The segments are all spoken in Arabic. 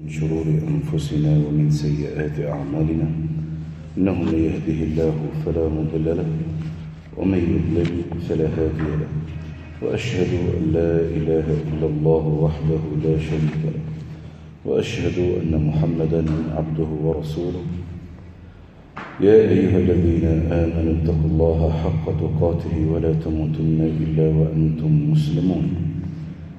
من شرور أنفسنا ومن سيئات أعمالنا إنه من يهده الله فلا مضل له ومن يضلل فلا هادي له. وأشهد أن لا إله إلا الله وحده لا شريك له. وأشهد أن محمدا عبده ورسوله. يا أيها الذين آمنوا اتقوا الله حق تقاته ولا تموتن إلا وأنتم مسلمون.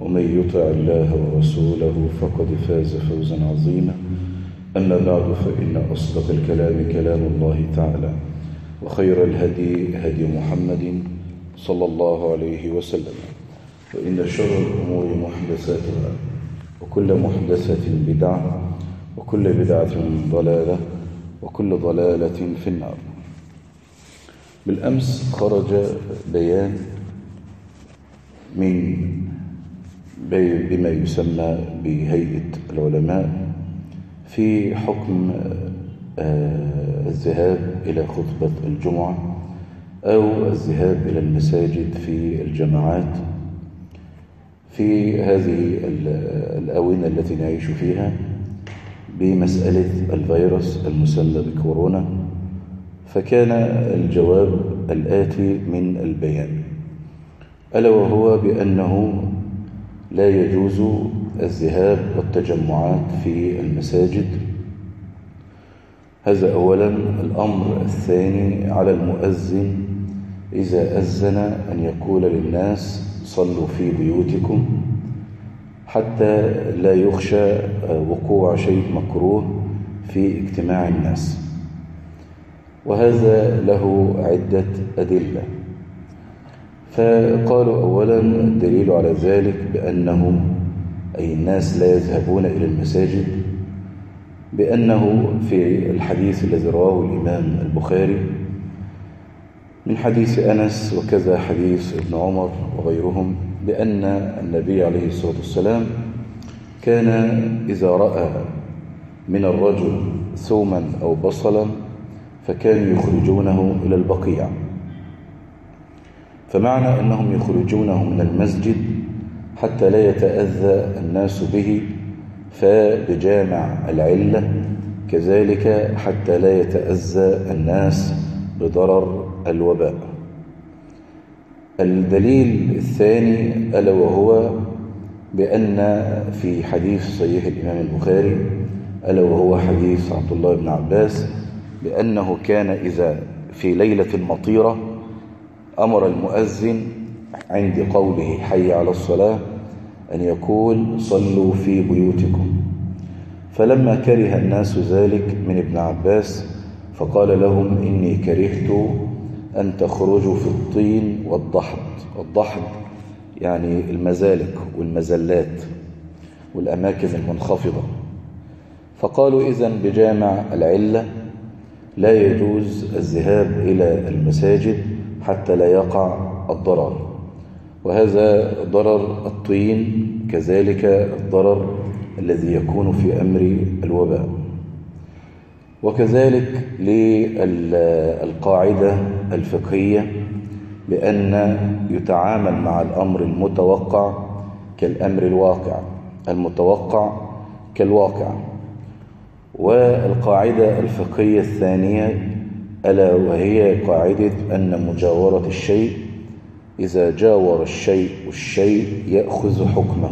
ومن يطع الله ورسوله فقد فاز فوزا عظيما. أما بعد فإن أصدق الكلام كلام الله تعالى وخير الهدي هدي محمد صلى الله عليه وسلم وإن شر الأمور محدثاتها وكل محدثة بدعة وكل بدعة ضلالة وكل ضلالة في النار. بالأمس خرج بيان من بما يسمى بهيئة العلماء في حكم الذهاب إلى خطبة الجمعة أو الذهاب إلى المساجد في الجماعات في هذه الأونة التي نعيش فيها بمسألة الفيروس المسمى بكورونا فكان الجواب الآتي من البيان ألا وهو بأنه لا يجوز الذهاب والتجمعات في المساجد. هذا أولا. الأمر الثاني على المؤذن إذا أذن أن يقول للناس صلوا في بيوتكم حتى لا يخشى وقوع شيء مكروه في اجتماع الناس. وهذا له عدة أدلة. فقالوا أولا الدليل على ذلك بأنه أي الناس لا يذهبون إلى المساجد بأنه في الحديث الذي رواه الإمام البخاري من حديث أنس وكذا حديث ابن عمر وغيرهم بأن النبي عليه الصلاة والسلام كان إذا رأى من الرجل ثوما أو بصلا فكانوا يخرجونه إلى البقيع. فمعنى أنهم يخرجونه من المسجد حتى لا يتأذى الناس به فبجامع العلة كذلك حتى لا يتأذى الناس بضرر الوباء. الدليل الثاني ألا وهو بأن في حديث صحيح الإمام البخاري ألا وهو حديث عبد الله بن عباس بأنه كان إذا في ليلة مطيرة أمر المؤذن عند قوله حي على الصلاة أن يقول صلوا في بيوتكم فلما كره الناس ذلك من ابن عباس فقال لهم إني كرهت أن تخرجوا في الطين والضحض والضحض يعني المزالك والمزلات والأماكن المنخفضة. فقالوا إذن بجامع العلة لا يجوز الذهاب إلى المساجد حتى لا يقع الضرر. وهذا ضرر الطين كذلك الضرر الذي يكون في أمر الوباء. وكذلك للقاعدة الفقهية بأن يتعامل مع الأمر المتوقع كالأمر الواقع. المتوقع كالواقع. والقاعدة الفقهية الثانية ألا وهي قاعدة أن مجاورة الشيء إذا جاور الشيء والشيء يأخذ حكمه.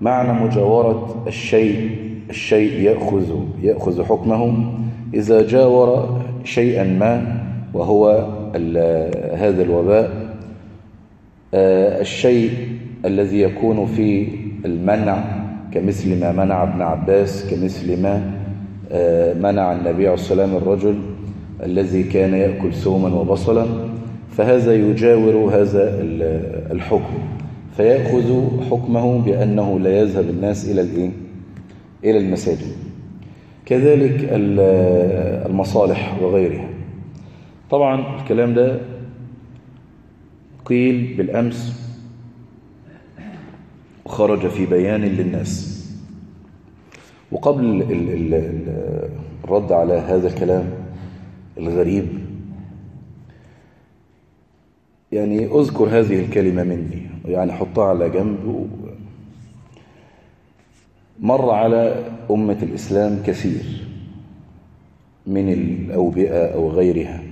معنى مجاورة الشيء الشيء يأخذ يأخذ حكمه. إذا جاور شيئا ما وهو هذا الوباء الشيء الذي يكون في المنع كمثل ما منع ابن عباس كمثل ما منع النبي عليه الصلاة والسلام الرجل الذي كان يأكل ثوما وبصلا فهذا يجاور هذا الحكم فيأخذ حكمه بأنه لا يذهب الناس إلى الإيه؟ إلى المساجد. كذلك المصالح وغيرها. طبعا الكلام ده قيل بالأمس وخرج في بيان للناس. وقبل الرد على هذا الكلام الغريب. يعني أذكر هذه الكلمة مني يعني حطها على جنب. مر على أمة الإسلام كثير من الأوبئة أو غيرها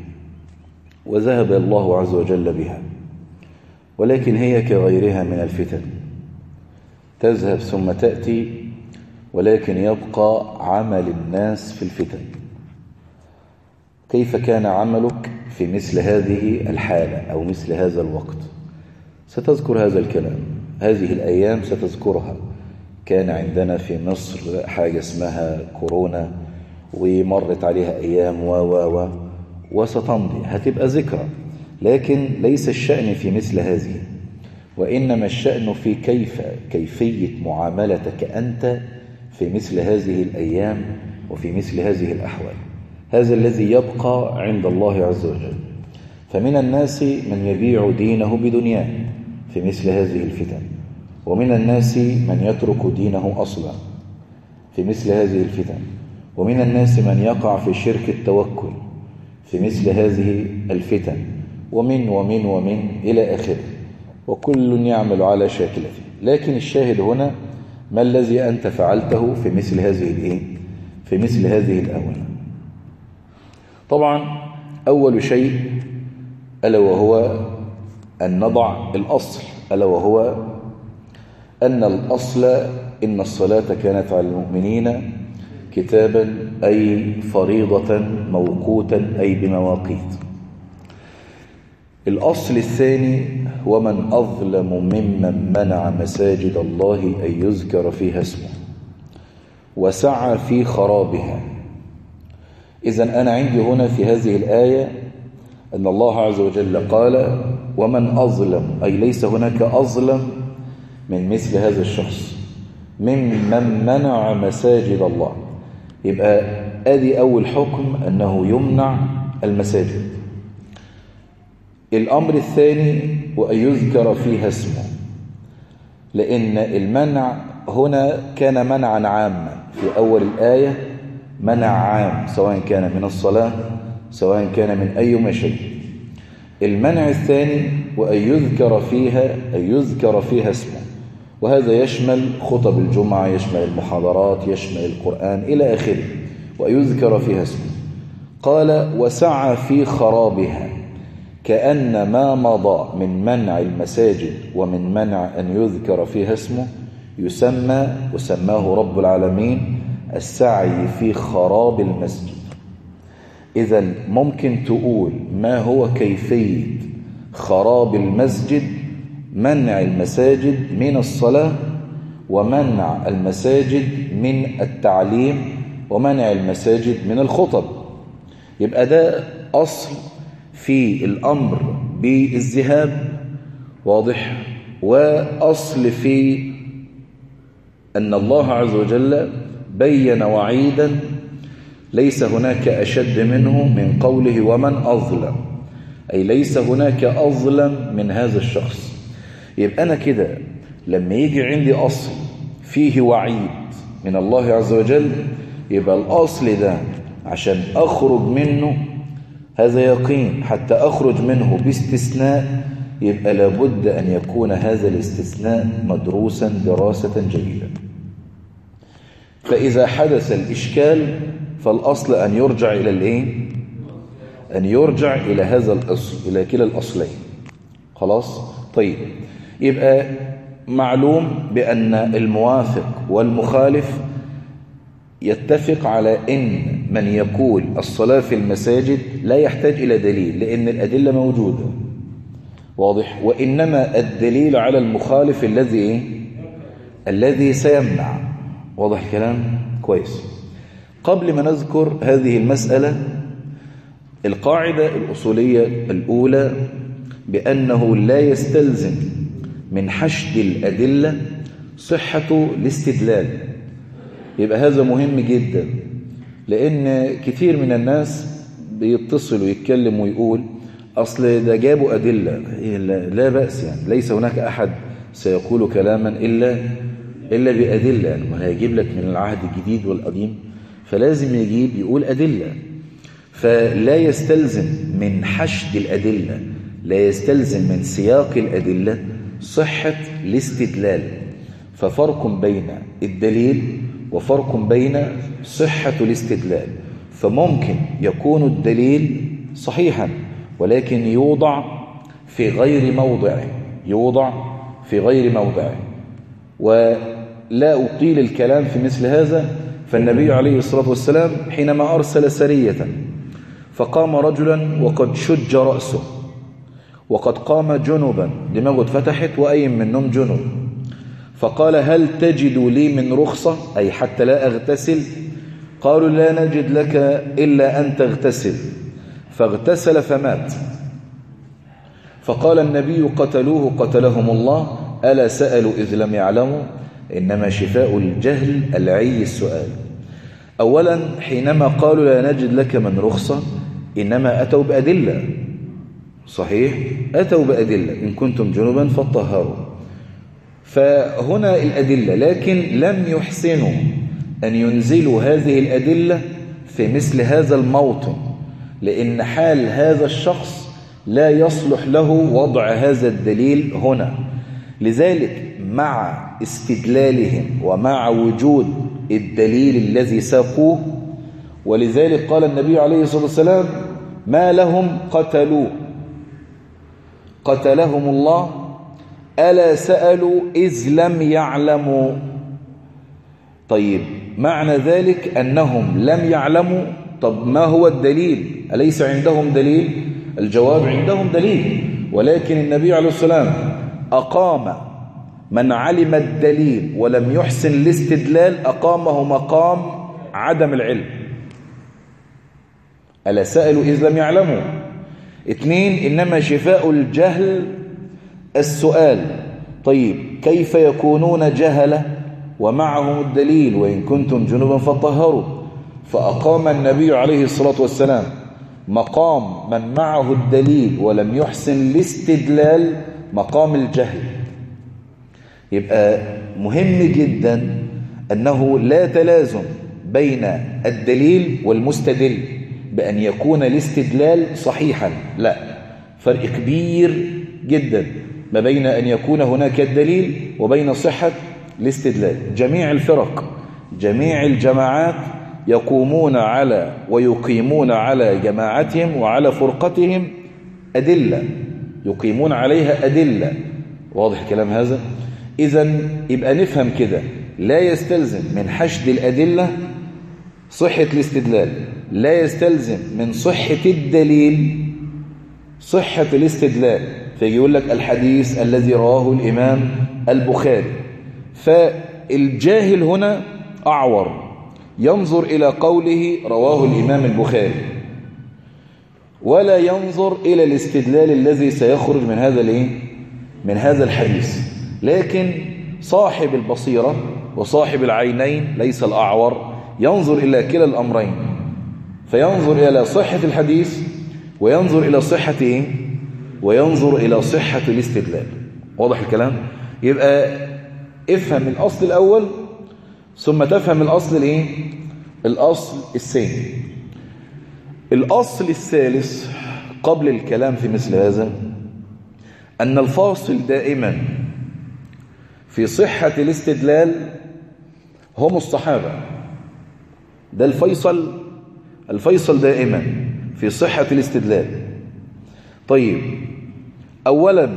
وذهب الله عز وجل بها ولكن هي كغيرها من الفتن. تذهب ثم تأتي ولكن يبقى عمل الناس في الفتن. كيف كان عملك في مثل هذه الحالة أو مثل هذا الوقت؟ ستذكر هذا الكلام. هذه الأيام ستذكرها. كان عندنا في مصر حاجة اسمها كورونا ومرت عليها أيام و و و وستمضي. هتبقى ذكرى. لكن ليس الشأن في مثل هذه وإنما الشأن في كيف كيفية معاملتك أنت في مثل هذه الأيام وفي مثل هذه الأحوال. هذا الذي يبقى عند الله عز وجل. فمن الناس من يبيع دينه بدنياه في مثل هذه الفتن ومن الناس من يترك دينه أصلا في مثل هذه الفتن ومن الناس من يقع في شرك التوكل في مثل هذه الفتن ومن ومن ومن إلى آخره. وكل يعمل على شاكلته. لكن الشاهد هنا ما الذي أنت فعلته في مثل هذه الإيه؟ في مثل هذه الآونة طبعا أول شيء ألا وهو أن نضع الأصل ألا وهو أن الأصل إن الصلاة كانت على المؤمنين كتابا أي فريضة موقوتا أي بمواقيت. الأصل الثاني ومن أظلم ممن منع مساجد الله أن يذكر فيها اسمه وسعى في خرابها. إذا أنا عندي هنا في هذه الآية أن الله عز وجل قال ومن أظلم أي ليس هناك أظلم من مثل هذا الشخص ممن منع مساجد الله. يبقى أدي أول حكم أنه يمنع المساجد. الأمر الثاني وأن يذكر فيها اسمه لأن المنع هنا كان منعا عاما في أول الآية منع عام سواء كان من الصلاة سواء كان من أي شيء. المنع الثاني وأن يذكر فيها أن يذكر فيها اسمه. وهذا يشمل خطب الجمعة يشمل المحاضرات يشمل القرآن إلى آخره. ويذكر فيها اسمه. قال وسعى في خرابها كأن ما مضى من منع المساجد ومن منع أن يذكر فيها اسمه يسمى وسماه رب العالمين السعي في خراب المسجد. إذا ممكن تقول ما هو كيفية خراب المسجد منع المساجد من الصلاة ومنع المساجد من التعليم ومنع المساجد من الخطب. يبقى ده أصل في الأمر بالذهاب واضح وأصل في أن الله عز وجل بين وعيدا ليس هناك أشد منه من قوله ومن أظلم. أي ليس هناك أظلم من هذا الشخص. يبقى أنا كده لما يجي عندي أصل فيه وعيد من الله عز وجل يبقى الأصل ده عشان أخرج منه هذا يقين. حتى أخرج منه باستثناء يبقى لابد أن يكون هذا الاستثناء مدروسا دراسة جيدة فإذا حدث الإشكال فالأصل أن يرجع إلى الإيه؟ أن يرجع إلى هذا الأصل إلى كلا الأصلين. خلاص؟ طيب. يبقى معلوم بأن الموافق والمخالف يتفق على إن من يقول الصلاة في المساجد لا يحتاج إلى دليل لأن الأدلة موجودة. واضح؟ وإنما الدليل على المخالف الذي الذي سيمنع. واضح الكلام؟ كويس. قبل ما نذكر هذه المسألة القاعدة الأصولية الأولى بأنه لا يبقى هذا مهم جدا لأن كثير من الناس بيتصل ويتكلم ويقول أصل ده جابوا أدلة لا بأس يعني ليس هناك أحد سيقول كلاما إلا إلا بأدلة يعني ما هيجيب لك من العهد الجديد والقديم فلازم يجيب يقول أدلة. فلا يستلزم من حشد الأدلة لا يستلزم من سياق الأدلة صحة الاستدلال. ففرق بين الدليل وفرق بين صحة الاستدلال. فممكن يكون الدليل صحيحا ولكن يوضع في غير موضعه يوضع في غير موضعه. ولا أطيل الكلام في مثل هذا فالنبي عليه الصلاة والسلام حينما أرسل سرية فقام رجلا وقد شج رأسه وقد قام جنبا دماغه اتفتحت وأيم منهم جنب فقال هل تجد لي من رخصة؟ أي حتى لا أغتسل؟ قالوا لا نجد لك إلا أن تغتسل. فاغتسل فمات. فقال النبي قتلوه قتلهم الله ألا سألوا إذ لم يعلموا؟ إنما شفاء الجهل العي السؤال. أولا حينما قالوا لا نجد لك من رخصة إنما أتوا بأدلة. صحيح أتوا بأدلة. إن كنتم جنوبا فطهروا فهنا الأدلة لكن لم يحسنوا أن ينزلوا هذه الأدلة في مثل هذا الموطن لأن حال هذا الشخص لا يصلح له وضع هذا الدليل هنا. لذلك مع استدلالهم ومع وجود الدليل الذي ساقوه. ولذلك قال النبي عليه الصلاة والسلام ما لهم قتلوه قتلهم الله. ألا سألوا إذ لم يعلموا. طيب معنى ذلك أنهم لم يعلموا. طب ما هو الدليل؟ أليس عندهم دليل؟ الجواب عندهم دليل. ولكن النبي عليه السلام أقام من علم الدليل ولم يحسن الاستدلال أقامه مقام عدم العلم. ألا سألوا إذ لم يعلموا. اثنين إنما شفاء الجهل السؤال. طيب كيف يكونون جهلة ومعهم الدليل؟ وإن كنتم جنوبا فطهروا. فأقام النبي عليه الصلاة والسلام مقام من معه الدليل ولم يحسن الاستدلال مقام الجهل. يبقى مهم جدا أنه لا تلازم بين الدليل والمستدل بأن يكون الاستدلال صحيحا. لا فرق كبير جدا ما بين أن يكون هناك الدليل وبين صحة الاستدلال. جميع الفرق جميع الجماعات يقومون على ويقيمون على جماعتهم وعلى فرقتهم أدلة يقيمون عليها أدلة. واضح كلام هذا؟ إذا يبقى نفهم كده. لا يستلزم من حشد الأدلة صحة الاستدلال. لا يستلزم من صحة الدليل صحة الاستدلال. فيجي يقول لك الحديث الذي رواه الإمام البخاري. فالجاهل هنا أعور. ينظر إلى قوله رواه الإمام البخاري. ولا ينظر إلى الاستدلال الذي سيخرج من هذا الإيه؟ من هذا الحديث. لكن صاحب البصيرة وصاحب العينين ليس الأعور ينظر إلى كلا الأمرين فينظر إلى صحة الحديث وينظر إلى صحة إيه؟ وينظر إلى صحة الاستدلال واضح الكلام يبقى افهم الأصل الأول ثم تفهم الأصل الإيه؟ الأصل الثاني الأصل الثالث قبل الكلام في مثل هذا أن الفاصل دائما في صحة الاستدلال هم الصحابة. ده الفيصل الفيصل دائما في صحة الاستدلال. طيب أولا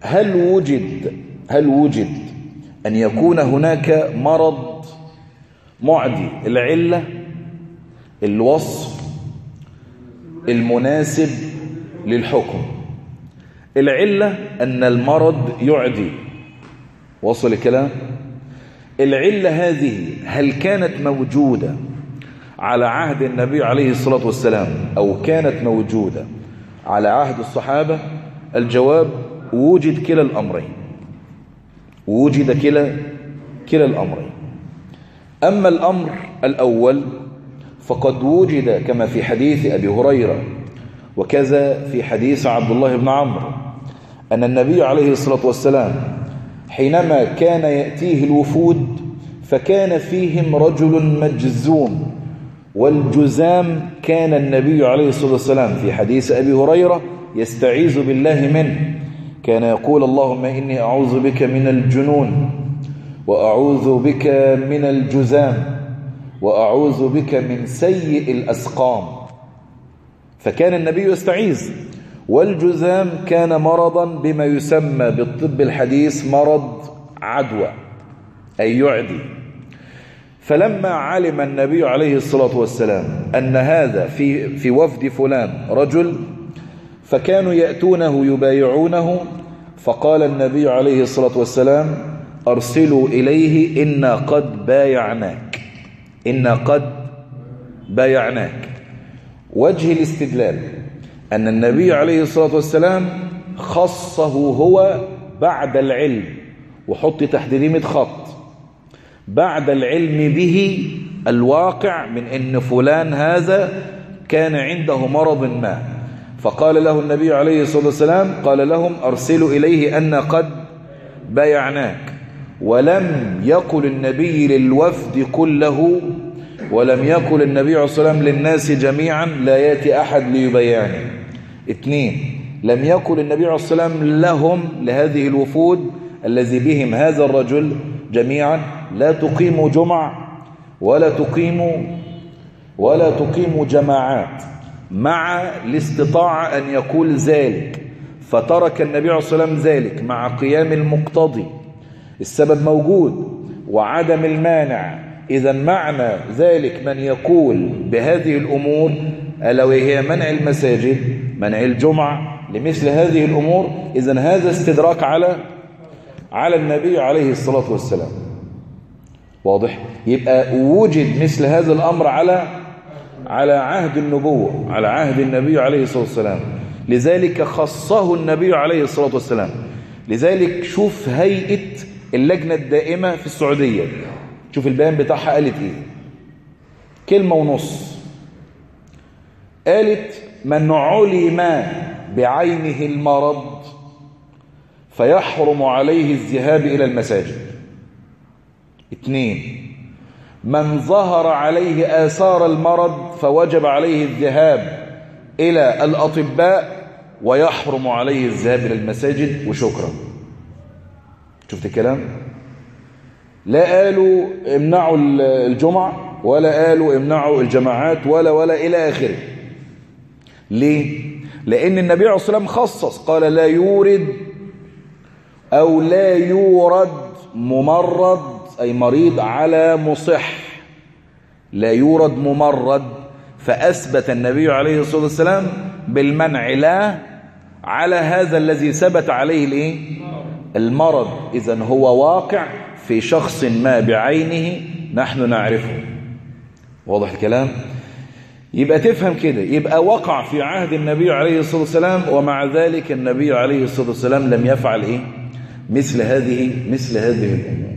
هل وجد هل وجد أن يكون هناك مرض معدي العلة الوصف المناسب للحكم؟ العلة أن المرض يعدي. وصل الكلام؟ العلة هذه هل كانت موجودة على عهد النبي عليه الصلاة والسلام أو كانت موجودة على عهد الصحابة؟ الجواب وجد كلا الأمرين. وجد كلا كلا الأمرين. أما الأمر الأول فقد وجد كما في حديث أبي هريرة وكذا في حديث عبد الله بن عمرو. أن النبي عليه الصلاة والسلام حينما كان يأتيه الوفود فكان فيهم رجل مجزوم والجزام كان النبي عليه الصلاة والسلام في حديث أبي هريرة يستعيذ بالله منه كان يقول اللهم إني أعوذ بك من الجنون وأعوذ بك من الجزام وأعوذ بك من سيء الأسقام. فكان النبي يستعيذ والجزام كان مرضا بما يسمى بالطب الحديث مرض عدوى أي يعدي. فلما علم النبي عليه الصلاة والسلام أن هذا في, في وفد فلان رجل فكانوا يأتونه يبايعونه فقال النبي عليه الصلاة والسلام أرسلوا إليه إنا قد بايعناك إنا قد بايعناك. وجه الاستدلال أن النبي عليه الصلاة والسلام خصه هو بعد العلم وحط تحت ديمة خط. بعد العلم به الواقع من أن فلان هذا كان عنده مرض ما. فقال له النبي عليه الصلاة والسلام قال لهم أرسلوا إليه أن قد بايعناك. ولم يقل النبي للوفد كله ولم يقل النبي عليه الصلاة والسلام للناس جميعا لا يأتي أحد ليبايعني اثنين لم يقل النبي عليه الصلاة والسلام لهم لهذه الوفود الذي بهم هذا الرجل جميعا لا تقيموا جمع ولا تقيموا ولا تقيموا جماعات مع الاستطاعة أن يقول ذلك فترك النبي عليه الصلاة والسلام ذلك مع قيام المقتضي. السبب موجود وعدم المانع. إذا معنى ذلك من يقول بهذه الأمور ألا وهي منع المساجد؟ منع الجمعة لمثل هذه الأمور. إذا هذا استدراك على على النبي عليه الصلاة والسلام. واضح؟ يبقى وجد مثل هذا الأمر على على عهد النبوة على عهد النبي عليه الصلاة والسلام. لذلك خصه النبي عليه الصلاة والسلام. لذلك شوف هيئة اللجنة الدائمة في السعودية. شوف البيان بتاعها قالت إيه؟ كلمة ونص. قالت من علم بعينه المرض فيحرم عليه الذهاب إلى المساجد. اثنين من ظهر عليه آثار المرض فوجب عليه الذهاب إلى الأطباء ويحرم عليه الذهاب إلى المساجد وشكرا. شفت الكلام؟ لا قالوا امنعوا الجمعة ولا قالوا امنعوا الجماعات ولا ولا إلى آخره. ليه؟ لأن النبي عليه الصلاة والسلام خصص قال لا يورد أو لا يورد ممرض أي مريض على مصح. لا يورد ممرض. فأثبت النبي عليه الصلاة والسلام بالمنع لا على هذا الذي ثبت عليه الإيه؟ المرض. إذا هو واقع في شخص ما بعينه نحن نعرفه. واضح الكلام؟ يبقى تفهم كده. يبقى وقع في عهد النبي عليه الصلاة والسلام ومع ذلك النبي عليه الصلاة والسلام لم يفعل إيه؟ مثل هذه مثل هذه الأمور.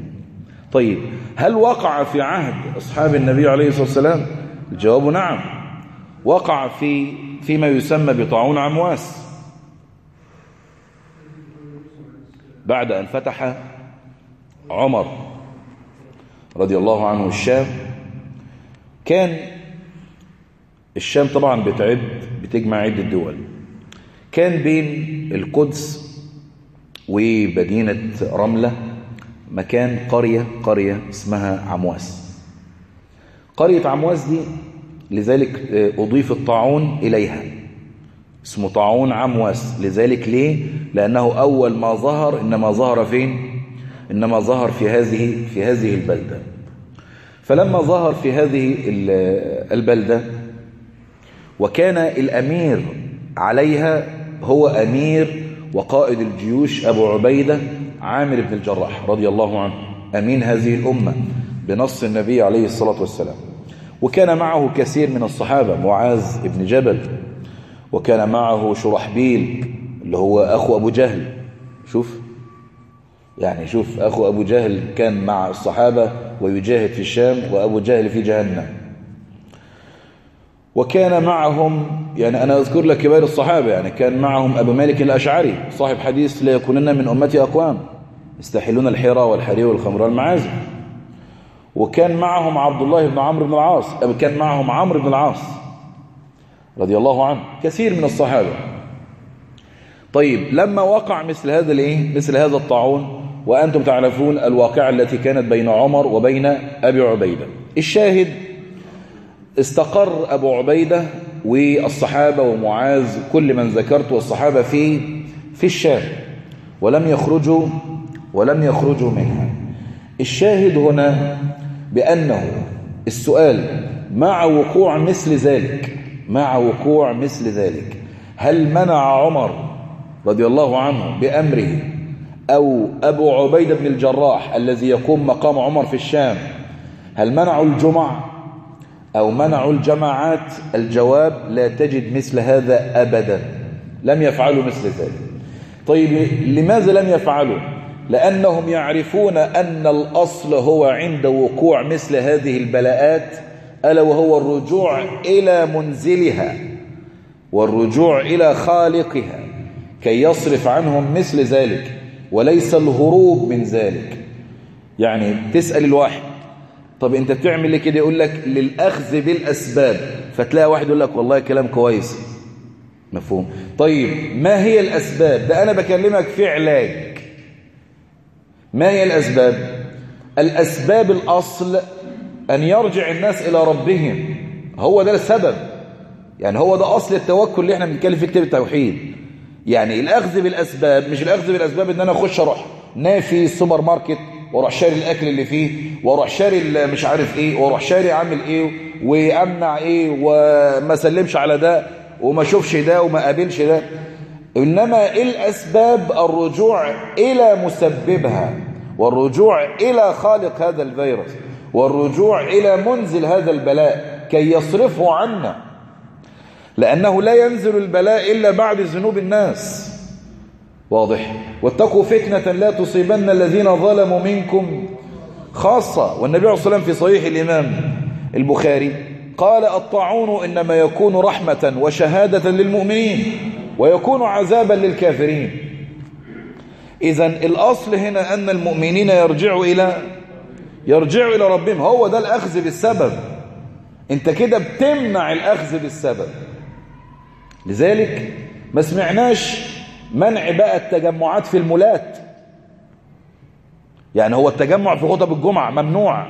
طيب هل وقع في عهد أصحاب النبي عليه الصلاة والسلام؟ الجواب نعم. وقع في فيما يسمى بطاعون عمواس. بعد أن فتح عمر رضي الله عنه الشام كان الشام طبعا بتعد بتجمع عدة دول. كان بين القدس ومدينة رملة مكان قرية قرية اسمها عمواس. قرية عمواس دي لذلك أضيف الطاعون إليها. اسمه طاعون عمواس. لذلك ليه؟ لأنه أول ما ظهر إنما ظهر فين؟ إنما ظهر في هذه في هذه البلدة. فلما ظهر في هذه البلدة وكان الأمير عليها هو أمير وقائد الجيوش أبو عبيدة عامر بن الجراح رضي الله عنه أمين هذه الأمة بنص النبي عليه الصلاة والسلام. وكان معه كثير من الصحابة معاذ بن جبل وكان معه شرحبيل اللي هو أخو أبو جهل. شوف يعني شوف أخو أبو جهل كان مع الصحابة ويجاهد في الشام وأبو جهل في جهنم. وكان معهم يعني أنا أذكر لك كبار الصحابة يعني كان معهم أبو مالك الأشعري صاحب حديث لا يكونن من أمتي أقوام يستحلون الحيرة والحرير والخمر والمعازم وكان معهم عبد الله بن عمرو بن العاص كان معهم عمرو بن العاص رضي الله عنه كثير من الصحابة. طيب لما وقع مثل هذا الإيه؟ مثل هذا الطاعون وأنتم تعرفون الواقعة التي كانت بين عمر وبين أبي عبيدة. الشاهد استقر أبو عبيدة والصحابة ومعاذ كل من ذكرت والصحابة في في الشام ولم يخرجوا ولم يخرجوا منها. الشاهد هنا بأنه السؤال مع وقوع مثل ذلك مع وقوع مثل ذلك هل منع عمر رضي الله عنه بأمره أو أبو عبيدة بن الجراح الذي يقوم مقام عمر في الشام هل منعوا الجمع؟ أو منعوا الجماعات الجواب لا تجد مثل هذا أبدا. لم يفعلوا مثل ذلك. طيب لماذا لم يفعلوا؟ لأنهم يعرفون أن الأصل هو عند وقوع مثل هذه البلاءات ألا وهو الرجوع إلى منزلها والرجوع إلى خالقها كي يصرف عنهم مثل ذلك وليس الهروب من ذلك. يعني تسأل الواحد طب انت بتعمل كده؟ يقول لك للأخذ بالأسباب. فتلاقي واحد يقول لك والله كلام كويس. مفهوم. طيب ما هي الأسباب؟ ده أنا بكلمك في علاج. ما هي الأسباب؟ الأسباب الأصل أن يرجع الناس إلى ربهم. هو ده السبب. يعني هو ده أصل التوكل اللي إحنا بنتكلم في كتاب التوحيد. يعني الأخذ بالأسباب مش الأخذ بالأسباب إن أنا أخش أروح نافي السوبر ماركت وأروح شاري الأكل اللي فيه وأروح شاري مش عارف إيه وأروح شاري عامل إيه وأمنع إيه وما سلمش على ده وما اشوفش ده وما قابلش ده. إنما الأسباب؟ الرجوع إلى مسببها والرجوع إلى خالق هذا الفيروس والرجوع إلى منزل هذا البلاء كي يصرفه عنا. لأنه لا ينزل البلاء إلا بعد ذنوب الناس. واضح. واتقوا فتنة لا تصيبن الذين ظلموا منكم. خاصة والنبي عليه الصلاة والسلام في صحيح الإمام البخاري قال الطاعون إنما يكون رحمة وشهادة للمؤمنين ويكون عذابا للكافرين. إذا الأصل هنا أن المؤمنين يرجعوا إلى يرجعوا إلى ربهم. هو ده الأخذ بالسبب. أنت كده بتمنع الأخذ بالسبب. لذلك ما سمعناش منع بقى التجمعات في المولات. يعني هو التجمع في خطب الجمعة ممنوع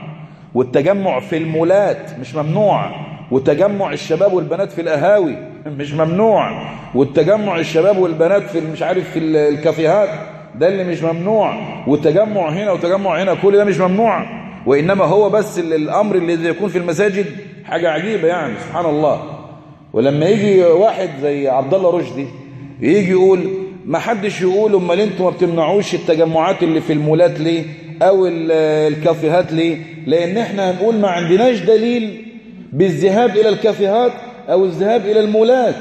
والتجمع في المولات مش ممنوع وتجمع الشباب والبنات في القهاوي مش ممنوع والتجمع الشباب والبنات في مش عارف في الكافيهات ده اللي مش ممنوع والتجمع هنا وتجمع هنا كل ده مش ممنوع. وإنما هو بس الأمر الذي يكون في المساجد حاجة عجيبة يعني سبحان الله. ولما يجي واحد زي عبد الله رشدي يجي يقول ما حدش يقول أمال أنتوا ما بتمنعوش التجمعات اللي في المولات ليه؟ أو الكافيهات ليه؟ لأن إحنا هنقول ما عندناش دليل بالذهاب إلى الكافيهات أو الذهاب إلى المولات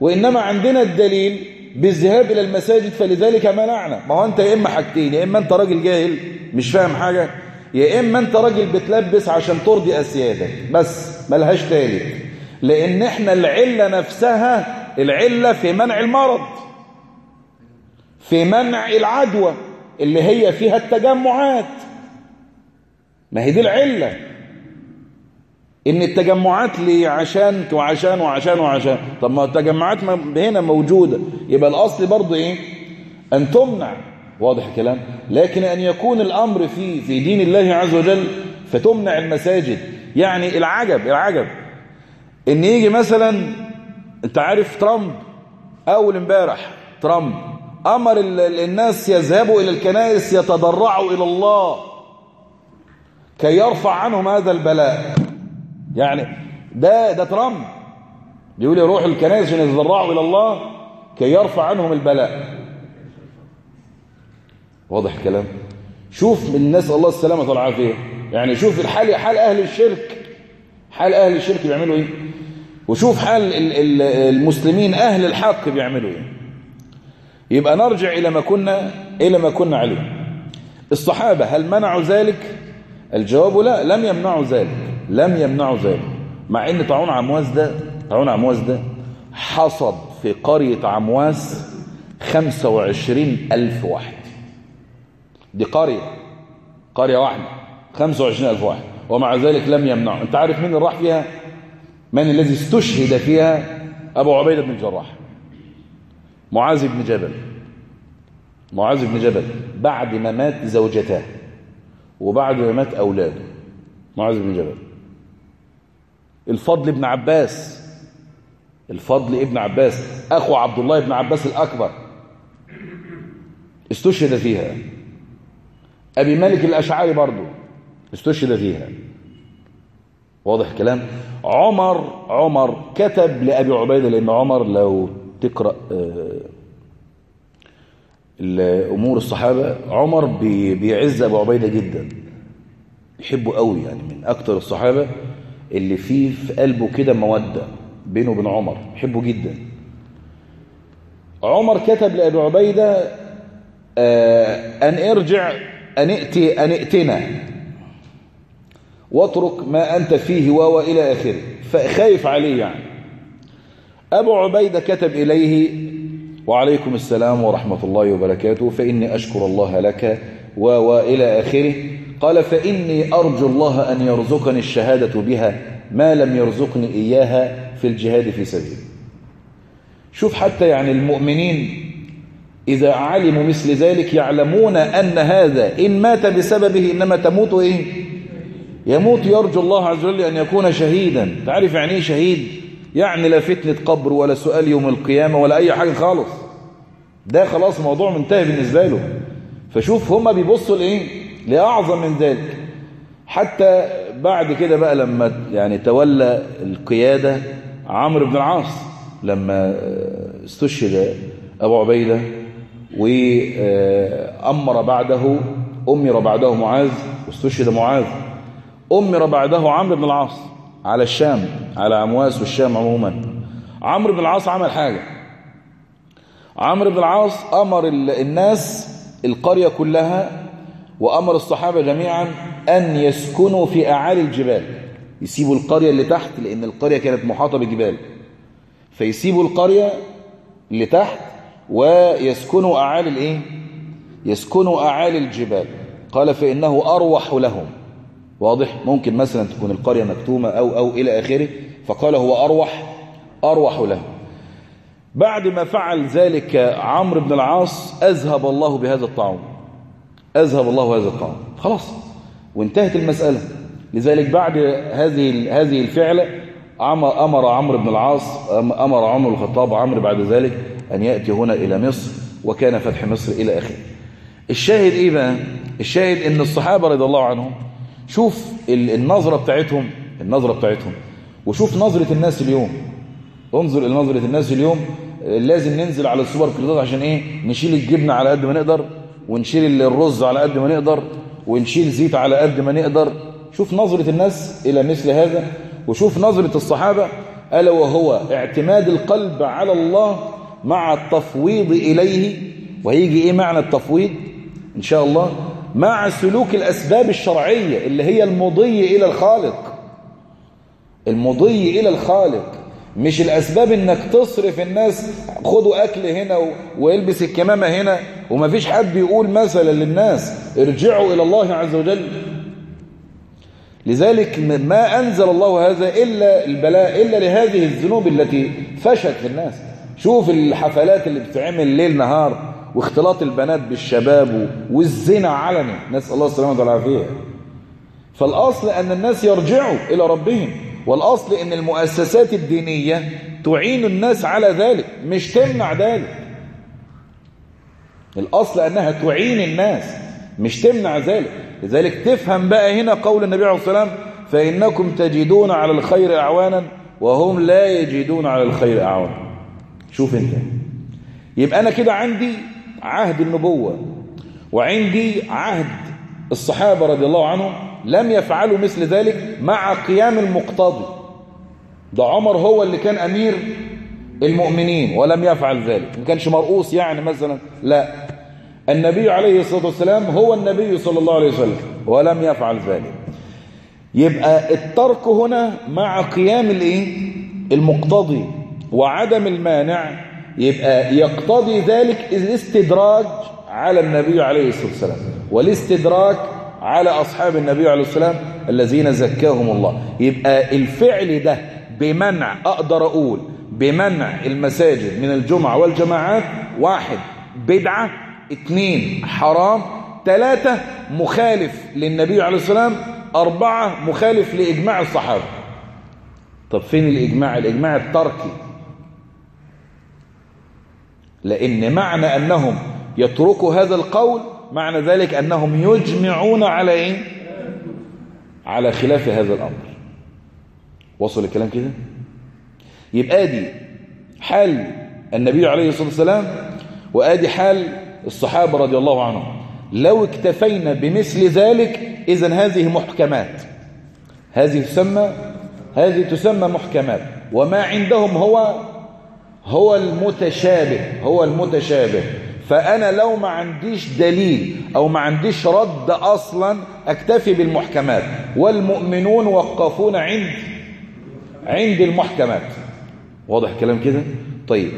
وإنما عندنا الدليل بالذهاب إلى المساجد فلذلك منعنا ما هو أنت يا إما حاجتين يا إما أنت راجل جاهل مش فاهم حاجة يا إما أنت راجل بتلبس عشان ترضي أسيادك بس ملهاش تالت. لأن إحنا العلة نفسها العلة في منع المرض. في منع العدوى اللي هي فيها التجمعات. ما هي دي العلة. إن التجمعات ليه؟ عشان وعشان وعشان وعشان. طب ما التجمعات هنا موجودة. يبقى الأصل برضه إيه؟ أن تمنع. واضح الكلام. لكن أن يكون الأمر في في دين الله عز وجل فتمنع المساجد. يعني العجب العجب. إن يجي مثلا أنت عارف ترامب؟ أول امبارح ترامب. أمر الناس يذهبوا إلى الكنائس يتضرعوا إلى الله. كي يرفع عنهم هذا البلاء. يعني ده ده ترامب. بيقول يروحوا الكنائس يتضرعوا إلى الله. كي يرفع عنهم البلاء. واضح الكلام؟ شوف من نسال الله السلامة والعافية. يعني شوف الحال حال أهل الشرك. حال أهل الشرك بيعملوا إيه؟ وشوف حال المسلمين أهل الحق بيعملوا إيه؟ يبقى نرجع إلى ما كنا إلى ما كنا عليه. الصحابة هل منعوا ذلك؟ الجواب لا لم يمنعوا ذلك لم يمنعوا ذلك. مع إن طاعون عمواس ده طاعون عمواس ده حصد في قرية عمواس 25 ألف واحد. دي قرية قرية واحدة 25 ألف واحد. ومع ذلك لم يمنعوا. أنت عارف مين اللي راح فيها؟ من الذي استشهد فيها؟ أبو عبيدة بن الجراح. معاذ بن جبل. معاذ بن جبل بعد ما مات زوجته وبعد ما مات أولاده. معاذ بن جبل. الفضل بن عباس. الفضل ابن عباس. أخو عبد الله بن عباس الأكبر. استشهد فيها. أبي مالك الأشعري برضو استشهد فيها. واضح كلام؟ عمر عمر كتب لأبي عبيدة لأن عمر لو تقرأ أمور الصحابة. عمر بيعز أبو عبيدة جدا يحبه قوي يعني من أكتر الصحابة اللي فيه في قلبه كده مودة بينه وبين عمر يحبه جدا. عمر كتب لأبي عبيدة أن ارجع أن ائتي أن ائتنا واترك ما أنت فيه واو إلى آخره. فخايف عليه يعني. أبو عبيدة كتب إليه وعليكم السلام ورحمة الله وبركاته فإني أشكر الله لك واو إلى آخره. قال فإني أرجو الله أن يرزقني الشهادة بها ما لم يرزقني إياها في الجهاد في سبيله شوف حتى يعني المؤمنين إذا علموا مثل ذلك يعلمون أن هذا إن مات بسببه إنما تموت إيه؟ يموت يرجو الله عز وجل أن يكون شهيدا. تعرف يعني إيه شهيد؟ يعني لا فتنة قبر ولا سؤال يوم القيامة ولا أي حاجة خالص. ده خلاص الموضوع منتهي بالنسبة له. فشوف هما بيبصوا لإيه؟ لأعظم من ذلك. حتى بعد كده بقى لما يعني تولى القيادة عمرو بن العاص لما استشهد أبو عبيدة وأمر بعده أمر بعده معاذ واستشهد معاذ أمر بعده عمرو بن العاص. على الشام على عمواس والشام عموما. عمرو بن العاص عمل حاجة. عمرو بن العاص أمر الناس القرية كلها وأمر الصحابة جميعا أن يسكنوا في أعالي الجبال. يسيبوا القرية اللي تحت لأن القرية كانت محاطة بجبال. فيسيبوا القرية اللي تحت ويسكنوا أعالي الإيه؟ يسكنوا أعالي الجبال. قال فإنه أروح لهم. واضح؟ ممكن مثلا تكون القرية مكتومة أو أو إلى آخره. فقال هو أروح أروح لهم بعد ما فعل ذلك عمرو بن العاص أذهب الله بهذا الطاعون. أذهب الله هذا الطاعون. خلاص وانتهت المسألة. لذلك بعد هذه هذه الفعلة أمر عمرو بن العاص أمر عمر الخطاب عمرو بعد ذلك أن يأتي هنا إلى مصر وكان فتح مصر إلى آخره. الشاهد إيه بقى؟ الشاهد إن الصحابة رضي الله عنهم شوف النظرة بتاعتهم النظرة بتاعتهم. وشوف نظرة الناس اليوم. انظر إلى نظرة الناس اليوم. لازم ننزل على السوبر ماركتات عشان إيه؟ نشيل الجبنة على قد ما نقدر ونشيل الرز على قد ما نقدر ونشيل زيت على قد ما نقدر. شوف نظرة الناس إلى مثل هذا. وشوف نظرة الصحابة. ألا وهو اعتماد القلب على الله مع التفويض إليه. وهيجي إيه معنى التفويض؟ إن شاء الله مع سلوك الأسباب الشرعية اللي هي المضي إلى الخالق. المضي إلى الخالق. مش الأسباب إنك تصرف الناس خدوا أكل هنا ويلبس الكمامة هنا. ومفيش حد يقول مثلا للناس ارجعوا إلى الله عز وجل. لذلك ما أنزل الله هذا إلا البلاء إلا لهذه الذنوب التي فشت في الناس. شوف الحفلات اللي بتتعمل ليل نهار. واختلاط البنات بالشباب والزنا علني. نسأل الله السلامة والعافية. فالأصل أن الناس يرجعوا إلى ربهم. والأصل أن المؤسسات الدينية تعين الناس على ذلك مش تمنع ذلك. الأصل أنها تعين الناس مش تمنع ذلك. لذلك تفهم بقى هنا قول النبي عليه الصلاة والسلام فإنكم تجدون على الخير أعوانا وهم لا يجدون على الخير أعوانا. شوف أنت. يبقى أنا كده عندي عهد النبوة وعندي عهد الصحابة رضي الله عنهم لم يفعلوا مثل ذلك مع قيام المقتضي. ده عمر هو اللي كان أمير المؤمنين ولم يفعل ذلك ما كانش مرؤوس يعني مثلا لا. النبي عليه الصلاة والسلام هو النبي صلى الله عليه وسلم ولم يفعل ذلك. يبقى الترك هنا مع قيام الإيه؟ المقتضي وعدم المانع يبقى يقتضي ذلك الاستدراج على النبي عليه الصلاة والسلام والاستدراك على أصحاب النبي عليه الصلاة والسلام الذين زكاهم الله. يبقى الفعل ده بمنع أقدر أقول بمنع المساجد من الجمعة والجماعات واحد بدعة اثنين حرام ثلاثة مخالف للنبي عليه الصلاة والسلام أربعة مخالف لإجماع الصحابة. طب فين الإجماع؟ الإجماع التركي. لأن معنى أنهم يتركوا هذا القول معنى ذلك أنهم يجمعون على إيه؟ على خلاف هذا الأمر. وصل الكلام كده؟ يبقى دي حال النبي عليه الصلاة والسلام وآدي حال الصحابة رضي الله عنهم. لو اكتفينا بمثل ذلك إذا هذه محكمات. هذه تسمى هذه تسمى محكمات. وما عندهم هو هو المتشابه هو المتشابه. فأنا لو ما عنديش دليل أو ما عنديش رد أصلا أكتفي بالمحكمات. والمؤمنون وقفون عند عند المحكمات. واضح الكلام كده؟ طيب.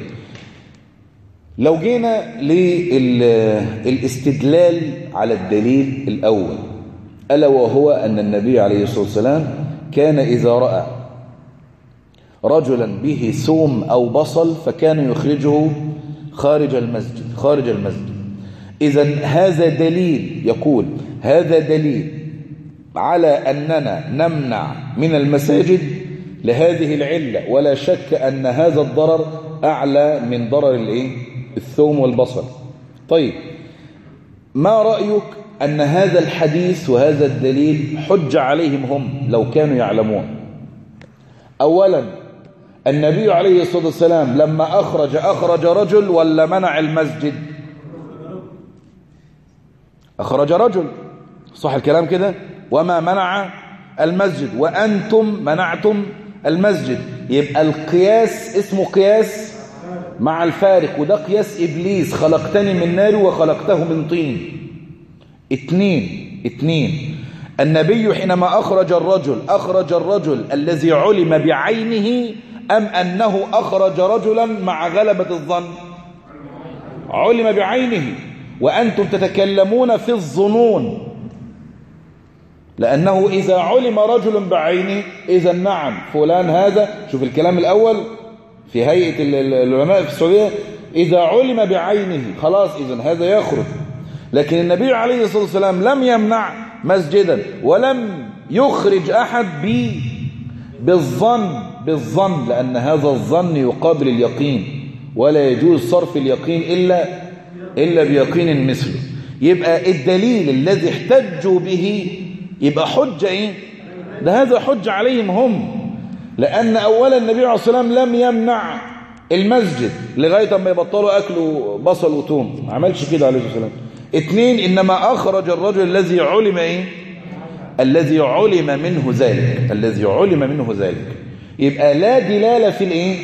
لو جينا للاستدلال على الدليل الأول ألا وهو أن النبي عليه الصلاة والسلام كان إذا رأى رجلا به ثوم أو بصل فكان يخرجه خارج المسجد خارج المسجد. إذا هذا دليل يقول هذا دليل على أننا نمنع من المساجد لهذه العلة. ولا شك أن هذا الضرر أعلى من ضرر الإيه؟ الثوم والبصل. طيب ما رأيك أن هذا الحديث وهذا الدليل حج عليهم هم لو كانوا يعلمون؟ أولا النبي عليه الصلاة والسلام لما أخرج أخرج رجل ولا منع المسجد؟ أخرج رجل. صح الكلام كده؟ وما منع المسجد. وأنتم منعتم المسجد. يبقى القياس اسمه قياس مع الفارق وده قياس إبليس. خلقتني من نار وخلقته من طين. اتنين اتنين. النبي حينما أخرج الرجل أخرج الرجل الذي علم بعينه أم أنه أخرج رجلا مع غلبة الظن؟ علم بعينه. وأنتم تتكلمون في الظنون. لأنه إذا علم رجل بعينه إذا نعم فلان هذا شوف الكلام الأول في هيئة العلماء في السعودية إذا علم بعينه خلاص إذا هذا يخرج. لكن النبي عليه الصلاة والسلام لم يمنع مسجدا ولم يخرج أحد ب بالظن بالظن لأن هذا الظن يقابل اليقين ولا يجوز صرف اليقين إلا إلا بيقين مثله. يبقى الدليل الذي احتجوا به يبقى حجة إيه؟ ده هذا حجة عليهم هم. لأن أولا النبي عليه الصلاة والسلام لم يمنع المسجد لغاية ما يبطلوا أكلوا بصل وتوم. ما عملش كده عليه الصلاة والسلام. اثنين إنما أخرج الرجل الذي علم إيه؟ الذي علم منه ذلك الذي علم منه ذلك. يبقى لا دلالة في الإيه؟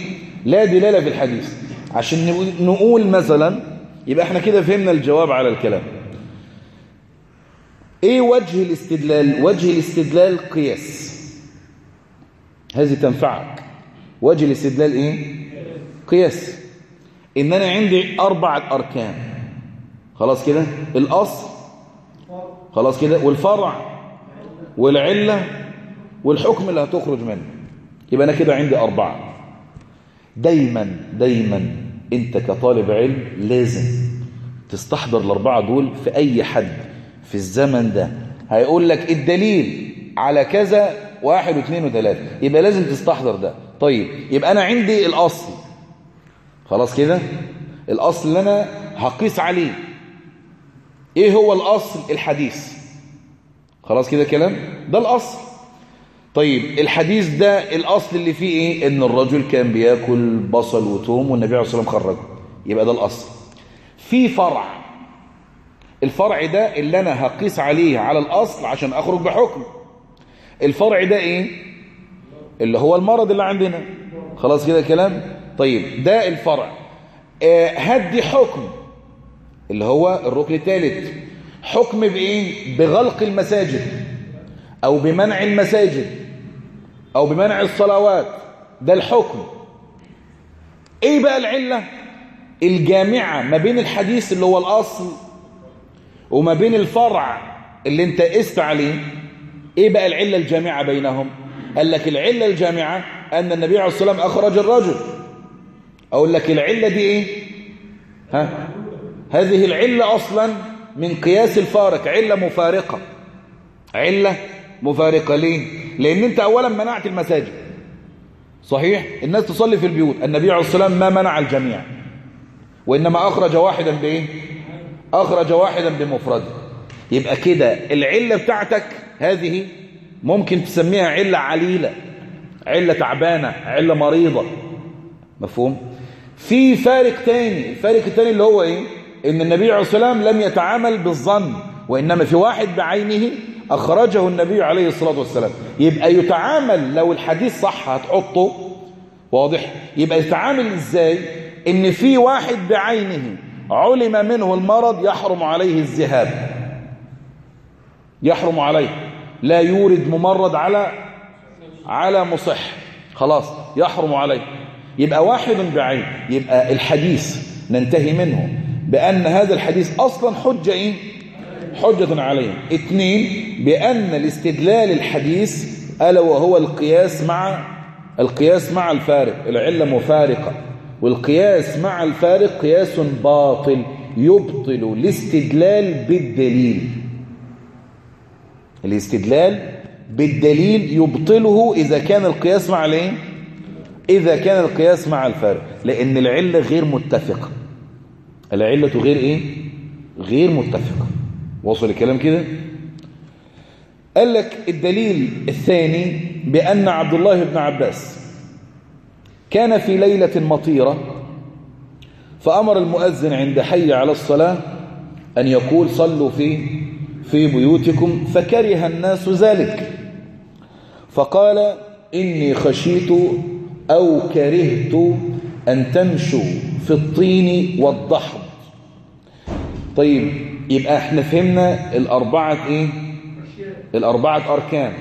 لا دلالة في الحديث. عشان نقول مثلا يبقى إحنا كده فهمنا الجواب على الكلام. إيه وجه الاستدلال؟ وجه الاستدلال قياس. هذه تنفعك. وجه الاستدلال إيه؟ قياس. ان أنا عندي اربعة اركان خلاص كده؟ الاصل؟ خلاص كده؟ والفرع؟ والعلة والحكم اللي هتخرج منه. يبقى أنا كده عندي أربعة. دايما دايما أنت كطالب علم لازم تستحضر الأربعة دول في أي حد في الزمن ده. هيقول لك الدليل على كذا واحد واثنين وثلاثة. يبقى لازم تستحضر ده. طيب يبقى أنا عندي الأصل. خلاص كده؟ الأصل اللي أنا هقيس عليه. إيه هو الأصل؟ الحديث. خلاص كده كلام؟ ده الأصل. طيب الحديث ده الأصل اللي فيه إيه؟ إن الرجل كان بياكل بصل وتوم والنبي عليه الصلاة والسلام خرجه. يبقى ده الأصل. في فرع. الفرع ده اللي أنا هقيس عليه على الأصل عشان أخرج بحكم. الفرع ده إيه؟ اللي هو المرض اللي عندنا. خلاص كده كلام؟ طيب ده الفرع. آه هدي حكم. اللي هو الركن الثالث حكم بإيه؟ بغلق المساجد أو بمنع المساجد أو بمنع الصلوات. ده الحكم. إيه بقى العلة؟ الجامعة ما بين الحديث اللي هو الأصل وما بين الفرع اللي انت قست عليه. إيه بقى العلة الجامعة بينهم؟ قال لك العلة الجامعة أن النبي عليه الصلاة والسلام أخرج الرجل. أقول لك العلة دي إيه؟ ها؟ هذه العلة أصلا من قياس الفارق علة مفارقة. علة مفارقة ليه؟ لأن أنت اولا منعت المساجد. صحيح؟ الناس تصلي في البيوت. النبي عليه الصلاة والسلام ما منع الجميع. وإنما أخرج واحدا بإيه؟ أخرج واحدا بمفرده يبقى كده العلة بتاعتك هذه ممكن تسميها علة عليلة علة تعبانة علة مريضة. مفهوم؟ في فارق تاني. الفارق التاني اللي هو إيه؟ إن النبي عليه الصلاة والسلام لم يتعامل بالظن وإنما في واحد بعينه أخرجه النبي عليه الصلاة والسلام. يبقى يتعامل لو الحديث صح هتحطه واضح. يبقى يتعامل إزاي؟ إن في واحد بعينه علم منه المرض يحرم عليه الذهاب. يحرم عليه. لا يورد ممرض على على مصح. خلاص يحرم عليه. يبقى واحد بعين. يبقى الحديث ننتهي منه. بأن هذا الحديث أصلا حجة إيه؟ حجة عليه. اثنين بأن الاستدلال الحديث ألا وهو القياس مع القياس مع الفارق. العلة مفارقة. والقياس مع الفارق قياس باطل يبطل الاستدلال بالدليل. الاستدلال بالدليل يبطله إذا كان القياس مع الإيه؟ إذا كان القياس مع الفارق. لأن العلة غير متفقة. العلة غير إيه؟ غير متفقة. وصل الكلام كده؟ قال لك الدليل الثاني بأن عبد الله بن عباس كان في ليلة مطيرة فأمر المؤذن عند حي على الصلاة أن يقول صلوا في في بيوتكم فكره الناس ذلك. فقال إني خشيت أو كرهت أن تمشوا في الطين والضحض طيب يبقى إحنا فهمنا الأربعة إيه؟ الأربعة أركان.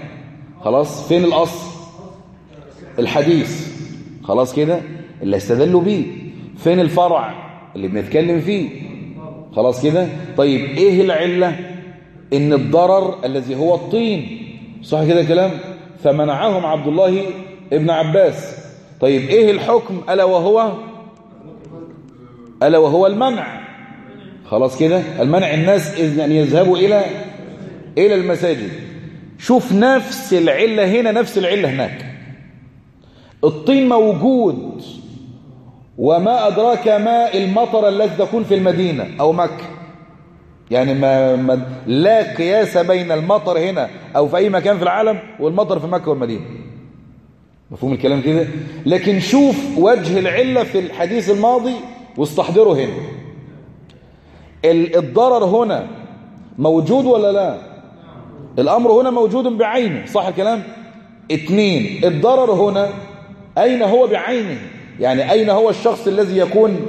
خلاص فين الأصل؟ الحديث. خلاص كده؟ اللي استدلوا بيه. فين الفرع اللي بنتكلم فيه؟ خلاص كده؟ طيب إيه العلة؟ إن الضرر الذي هو الطين. صح كده كلام فمنعهم عبد الله ابن عباس. طيب إيه الحكم؟ ألا وهو؟ ألا وهو المنع. خلاص كده؟ المنع الناس ان يذهبوا إلى إلى المساجد. شوف نفس العلة هنا نفس العلة هناك. الطين موجود. وما أدراك ما المطر التي تكون في المدينة أو مكة. يعني ما, ما لا قياس بين المطر هنا أو في أي مكان في العالم والمطر في مكة والمدينة. مفهوم الكلام كده؟ لكن شوف وجه العلة في الحديث الماضي واستحضره هنا. الضرر هنا موجود ولا لا؟ الأمر هنا موجود بعينه صح الكلام؟ اثنين الضرر هنا أين هو بعينه؟ يعني أين هو الشخص الذي يكون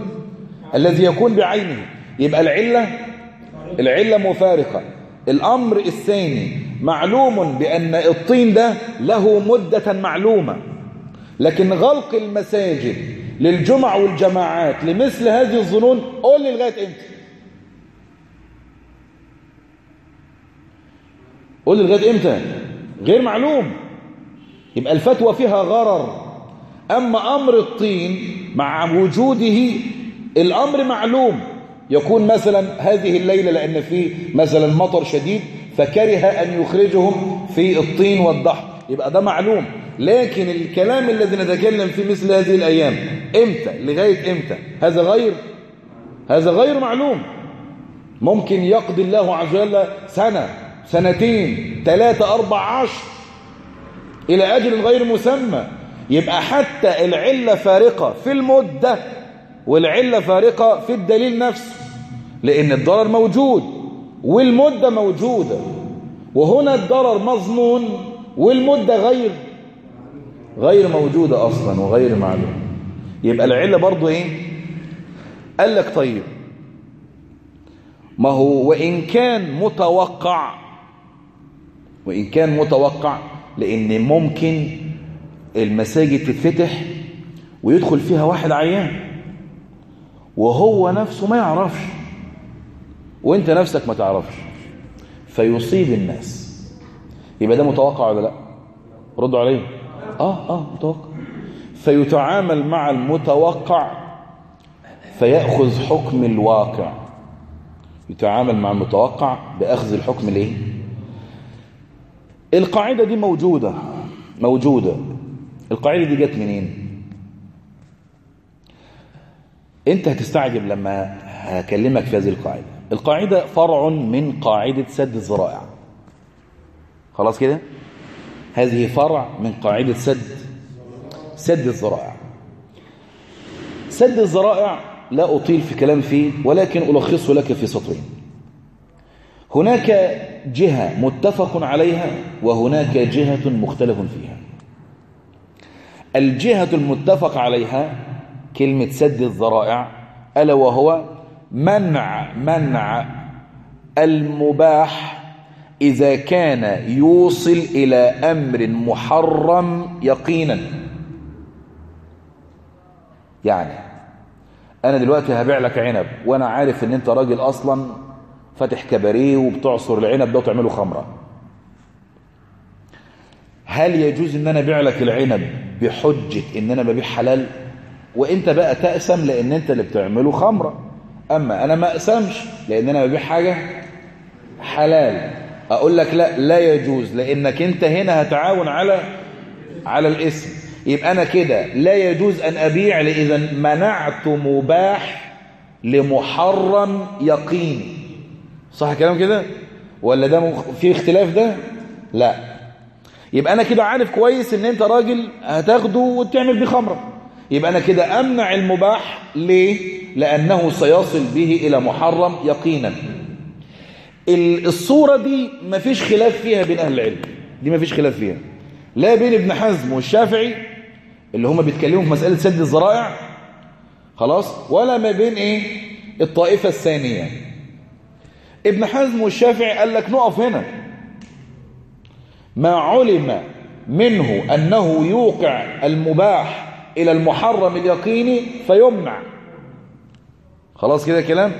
الذي يكون بعينه؟ يبقى العلة؟ العلة مفارقة. الأمر الثاني معلوم بأن الطين ده له مدة معلومة لكن غلق المساجد للجمع والجماعات لمثل هذه الظنون قول لي لغاية إمتى؟ قول لي لغاية إمتى؟ غير معلوم. يبقى الفتوى فيها غرر. أما أمر الطين مع وجوده الأمر معلوم. يكون مثلا هذه الليلة لأن فيه مثلا مطر شديد فكره أن يخرجهم في الطين والضحك يبقى ده معلوم. لكن الكلام الذي نتكلم فيه مثل هذه الأيام إمتى؟ لغاية إمتى؟ هذا غير هذا غير معلوم. ممكن يقضي الله عز وجل سنة سنتين ثلاثة أربع عشر إلى أجل غير مسمى. يبقى حتى العلة فارقة في المدة والعلة فارقة في الدليل نفسه لأن الضرر موجود والمدة موجودة وهنا الضرر مظنون والمدة غير. غير موجودة أصلا وغير معلوم يبقى العلة برضو إيه؟ قال لك طيب ما هو وإن كان متوقع وإن كان متوقع لأن ممكن المساجد تتفتح ويدخل فيها واحد عيان وهو نفسه ما يعرفش وأنت نفسك ما تعرفش فيصيب الناس. يبقى ده متوقع ولا لأ؟ ردوا عليه آه آه متوقع. فيتعامل مع المتوقع فيأخذ حكم الواقع. يتعامل مع المتوقع بأخذ الحكم الايه القاعدة دي موجودة موجودة. القاعدة دي جت منين؟ انت هتستعجب لما هكلمك في هذه القاعدة. القاعدة فرع من قاعدة سد الذرائع خلاص كده؟ هذه فرع من قاعدة سد سد الذرائع سد الذرائع لا أطيل في كلام فيه ولكن ألخصه لك في سطرين. هناك جهة متفق عليها وهناك جهة مختلف فيها. الجهة المتفق عليها كلمة سد الذرائع ألا وهو منع منع المباح إذا كان يوصل إلى أمر محرم يقينا. يعني أنا دلوقتي هبيع لك عنب وأنا عارف إن أنت راجل أصلا فاتح كباريه وبتعصر العنب ده وتعمله خمرة. هل يجوز إن أنا أبيع لك العنب بحجة إن أنا ببيع حلال؟ وإنت بقى تأسم لأن أنت اللي بتعمله خمرة. أما أنا ما أقسمش لأن أنا ببيع حاجة حلال. أقول لك لا لا يجوز لأنك أنت هنا هتعاون على على الاسم. يبقى أنا كده لا يجوز أن أبيع لإذا منعت مباح لمحرم يقيني. صح كلام كده؟ ولا ده مخ... في اختلاف ده؟ لا. يبقى أنا كده عارف كويس إن أنت راجل هتاخده وتعمل بيه خمرة. يبقى أنا كده أمنع المباح ليه؟ لأنه سيصل به إلى محرم يقينا. الصورة دي مفيش خلاف فيها بين أهل العلم. دي مفيش خلاف فيها. لا بين ابن حزم والشافعي اللي هما بيتكلموا في مسألة سد الذرائع خلاص ولا ما بين إيه؟ الطائفة الثانية. ابن حزم والشافعي قال لك نقف هنا. ما علم منه أنه يوقع المباح إلى المحرم اليقيني فيمنع. خلاص كده كلام؟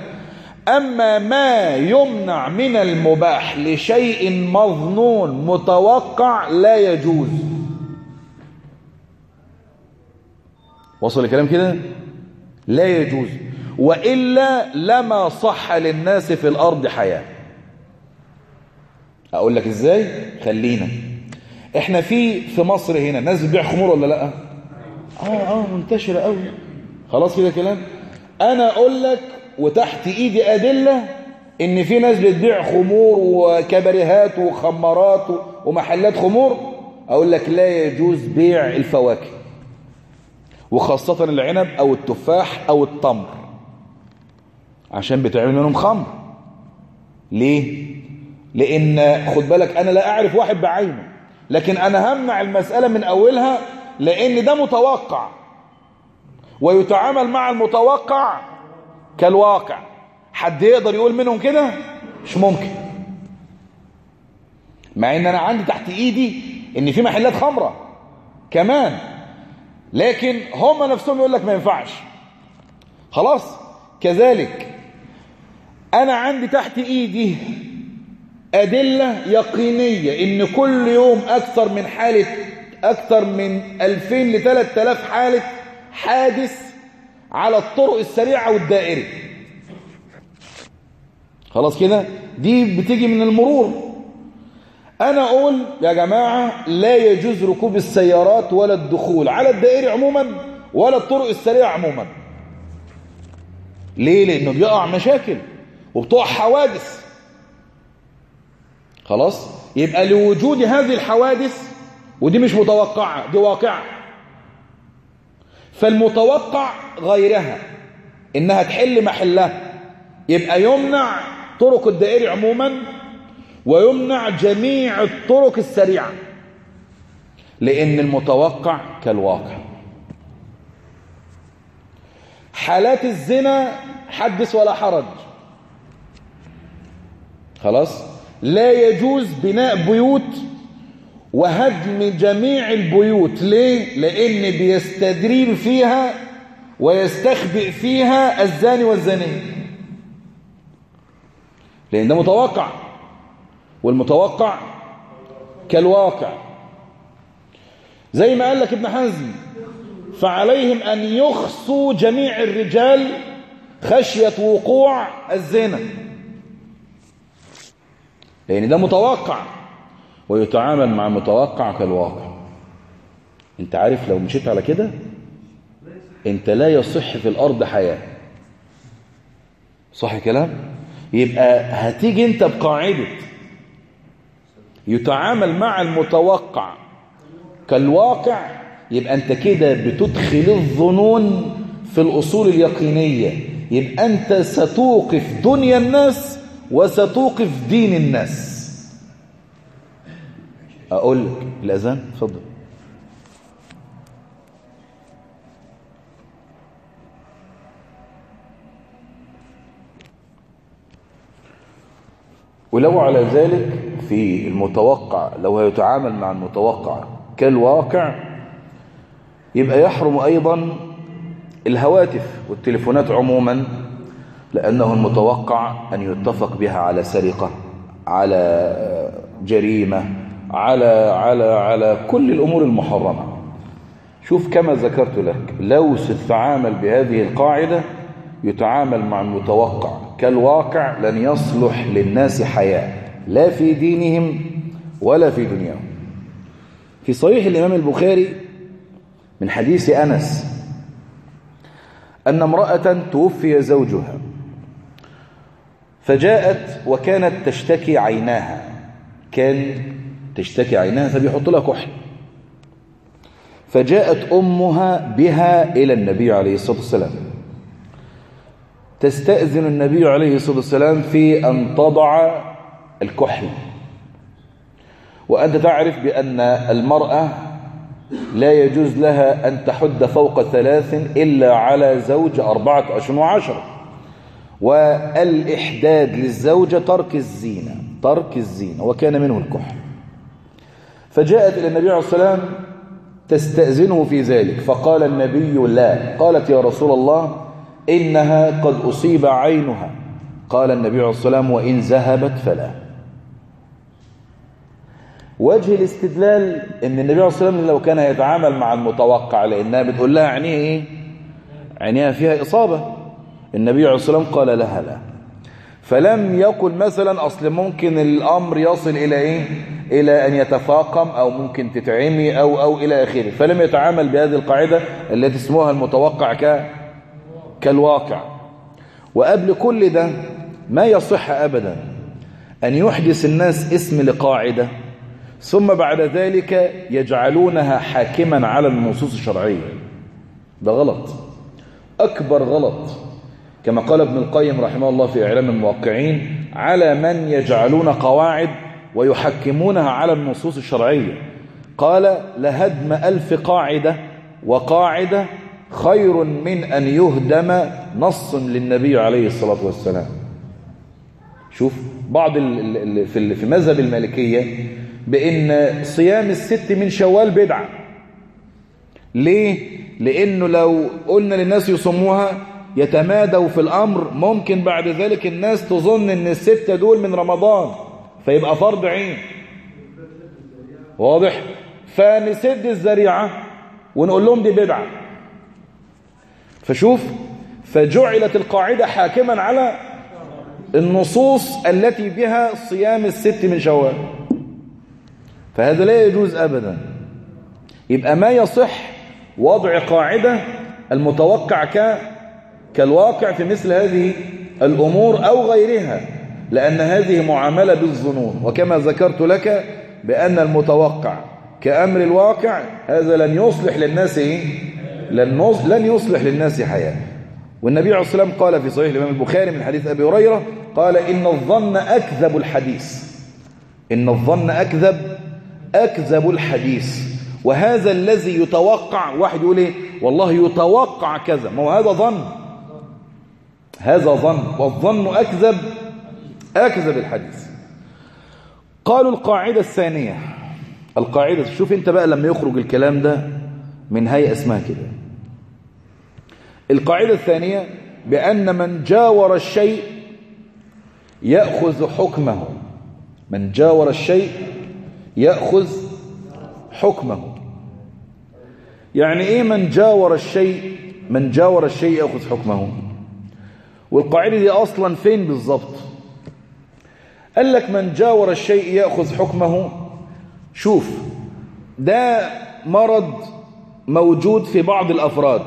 أما ما يمنع من المباح لشيء مظنون متوقع لا يجوز. وصل الكلام كده؟ لا يجوز. وإلا لما صح للناس في الأرض حياة. أقول لك إزاي؟ خلينا. إحنا في في مصر هنا ناس بتبيع خمور ولا لأ؟ آه آه منتشرة قوي خلاص كده كلام؟ أنا أقول لك وتحت ايدي أدلة إن في ناس بتبيع خمور وكباريهات وخمارات ومحلات خمور أقول لك لا يجوز بيع الفواكه وخاصة العنب أو التفاح أو التمر عشان بتعمل منهم خمر. ليه؟ لأن خد بالك أنا لا أعرف واحد بعينه لكن أنا همنع المسألة من أولها لأن ده متوقع ويتعامل مع المتوقع كالواقع. حد يقدر يقول منهم كده؟ مش ممكن. مع إن أنا عندي تحت إيدي إن في محلات خمرة كمان. لكن هم نفسهم يقول لك ما ينفعش. خلاص؟ كذلك أنا عندي تحت إيدي أدلة يقينية إن كل يوم أكثر من حالة أكثر من 2000 ل 3000 حالة حادث على الطرق السريعة والدائري خلاص كده؟ دي بتيجي من المرور. أنا أقول يا جماعة لا يجوز ركوب السيارات ولا الدخول على الدائري عموما ولا الطرق السريعة عموما. ليه؟ لأنه بيقع مشاكل وبتقع حوادث. خلاص؟ يبقى لوجود هذه الحوادث ودي مش متوقعة دي واقعة. فالمتوقع غيرها إنها تحل محلها. يبقى يمنع طرق الدائري عموما ويمنع جميع الطرق السريعة لأن المتوقع كالواقع. حالات الزنا حدث ولا حرج. خلاص؟ لا يجوز بناء بيوت وهدم جميع البيوت. ليه؟ لأن بيستدريب فيها ويستخبئ فيها الزاني والزانية لأن ده متوقع والمتوقع كالواقع. زي ما قال لك ابن حزم فعليهم أن يخصوا جميع الرجال خشية وقوع الزنا. لأن ده متوقع. ويتعامل مع المتوقع كالواقع. انت عارف لو مشيت على كده انت لا يصح في الأرض حياة. صح كلام؟ يبقى هتيجي انت بقاعدة. يتعامل مع المتوقع كالواقع يبقى انت كده بتدخل الظنون في الأصول اليقينية. يبقى انت ستوقف دنيا الناس وستوقف دين الناس. أقول لك الأذان؟ اتفضل. ولو على ذلك في المتوقع لو يتعامل مع المتوقع كالواقع يبقى يحرم أيضا الهواتف والتليفونات عموما لأنه المتوقع أن يتفق بها على سرقة على جريمة على على على كل الأمور المحرمة. شوف كما ذكرت لك لو ستتعامل بهذه القاعدة يتعامل مع المتوقع. كالواقع لن يصلح للناس حياة لا في دينهم ولا في دنياهم. في صحيح الإمام البخاري من حديث أنس أن امرأة توفي زوجها فجاءت وكانت تشتكي عيناها. كان تشتكي عيناها فبيحط لها كحل. فجاءت أمها بها إلى النبي عليه الصلاة والسلام. تستأذن النبي عليه الصلاة والسلام في أن تضع الكحل. وأنت تعرف بأن المرأة لا يجوز لها أن تحد فوق ثلاث إلا على زوج أربعة أشهر وعشرة والإحداد للزوجة ترك الزينة ترك الزينة وكان منه الكحل. فجاءت إلى النبي عليه والسلام تستأذنه في ذلك فقال النبي لا قالت يا رسول الله إنها قد أصيب عينها. قال النبي عليه والسلام وإن ذهبت فلا. وجه الاستدلال إن النبي عليه والسلام لو كان يتعامل مع المتوقع لأنها بتقول لها عينيها إيه؟ عينيها فيها إصابة. النبي عليه والسلام قال لها لا. فلم يقل مثلا أصل ممكن الأمر يصل إلى إيه؟ إلى أن يتفاقم أو ممكن تتعمي أو أو إلى آخره. فلم يتعامل بهذه القاعدة التي اسمها المتوقع ك كالواقع. وقبل كل ده ما يصح ابدا أن يحدث الناس اسم لقاعدة ثم بعد ذلك يجعلونها حاكما على النصوص الشرعية. ده غلط. أكبر غلط. كما قال ابن القيم رحمه الله في إعلام الموقعين على من يجعلون قواعد ويحكمونها على النصوص الشرعية. قال لهدم ألف قاعدة وقاعدة خير من أن يهدم نص للنبي عليه الصلاة والسلام. شوف بعض في مذهب المالكية بأن صيام الست من شوال بدعة. ليه؟ لأنه لو قلنا للناس يصوموها يتمادوا في الأمر. ممكن بعد ذلك الناس تظن أن الستة دول من رمضان فيبقى فرض عين. واضح؟ فنسد الزريعة ونقول لهم دي بدعة. فشوف فجعلت القاعدة حاكما على النصوص التي بها صيام الست من شوال. فهذا لا يجوز أبدا. يبقى ما يصح وضع قاعدة المتوقع ك كالواقع في مثل هذه الأمور أو غيرها لأن هذه معاملة بالظنون. وكما ذكرت لك بأن المتوقع كأمر الواقع هذا لن يصلح للناس إيه؟ لن, لن يصلح للناس حياة. والنبي عليه الصلاة والسلام قال في صحيح الإمام البخاري من حديث أبي هريرة قال إن الظن أكذب الحديث. إن الظن أكذب أكذب الحديث. وهذا الذي يتوقع واحد يقول إيه؟ والله يتوقع كذا. ما هو هذا ظن؟ هذا ظن والظن أكذب أكذب الحديث. قالوا القاعدة الثانية. القاعدة شوف أنت بقى لما يخرج الكلام ده من هيئة اسمها كده. القاعدة الثانية بأن من جاور الشيء يأخذ حكمه. من جاور الشيء يأخذ حكمه. يعني إيه من جاور الشيء؟ من جاور الشيء يأخذ حكمه. والقاعدة دي أصلا فين بالضبط؟ قال لك من جاور الشيء يأخذ حكمه. شوف ده مرض موجود في بعض الأفراد.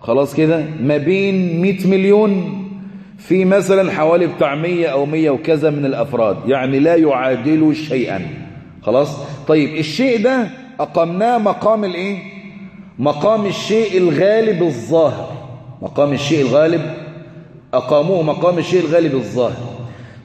خلاص كده؟ ما بين 100 مليون في مثلا حوالي بتاع 100 أو 100 وكذا من الأفراد. يعني لا يعادل شيئا. خلاص؟ طيب الشيء ده أقمناه مقام الإيه؟ مقام الشيء الغالب الظاهر. مقام الشيء الغالب أقاموه مقام الشيء الغالب الظاهر.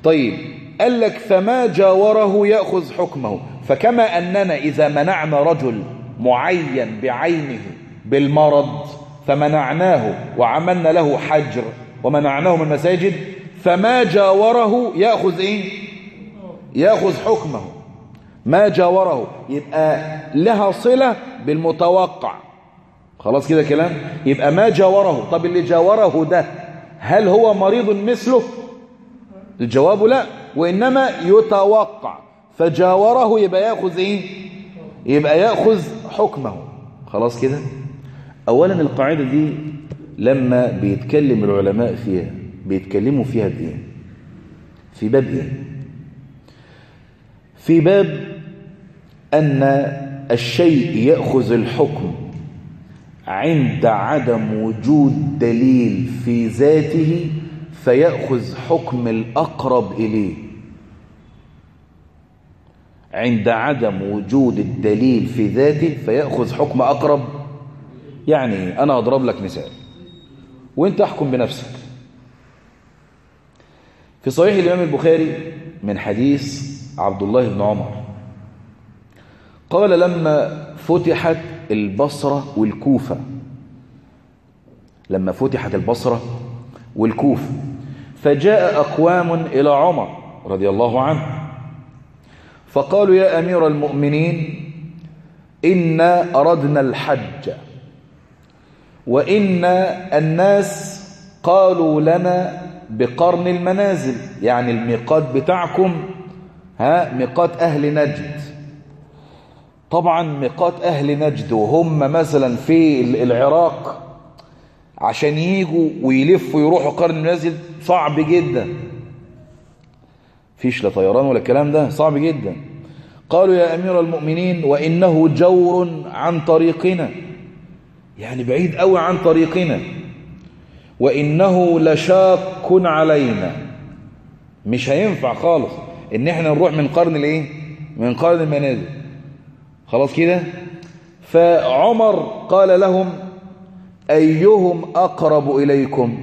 طيب قال لك فما جاوره يأخذ حكمه. فكما أننا إذا منعنا رجل معين بعينه بالمرض فمنعناه وعملنا له حجر ومنعناه من المساجد فما جاوره يأخذ إيه؟ يأخذ حكمه. ما جاوره؟ يبقى لها صلة بالمتوقع. خلاص كده كلام؟ يبقى ما جاوره؟ طب اللي جاوره ده هل هو مريض مثله؟ الجواب لا وإنما يتوقع. فجاوره يبقى يأخذ إيه؟ يبقى يأخذ حكمه. خلاص كده؟ أولا القاعدة دي لما بيتكلم العلماء فيها بيتكلموا فيها بإيه في باب إيه؟ في باب أن الشيء يأخذ الحكم. عند عدم وجود دليل في ذاته فيأخذ حكم الأقرب إليه. عند عدم وجود الدليل في ذاته فيأخذ حكم أقرب. يعني أنا أضرب لك مثال وأنت احكم بنفسك. في صحيح الإمام البخاري من حديث عبد الله بن عمر قال لما فتحت البصرة والكوفة. لما فتحت البصرة والكوفة فجاء أقوام إلى عمر رضي الله عنه فقالوا يا أمير المؤمنين إنا أردنا الحج وإن الناس قالوا لنا بقرن المنازل يعني الميقات بتاعكم ها ميقات أهل نجد. طبعا ميقات أهل نجد وهم مثلا في العراق عشان يجوا ويلفوا يروحوا قرن المنازل صعب جدا. فيش لا طيران ولا الكلام ده صعب جدا. قالوا يا أمير المؤمنين وإنه جور عن طريقنا. يعني بعيد قوي عن طريقنا. وإنه لشاق علينا. مش هينفع خالص إن إحنا نروح من قرن الايه من قرن المنازل. خلاص كده؟ فعمر قال لهم أيهم أقرب إليكم؟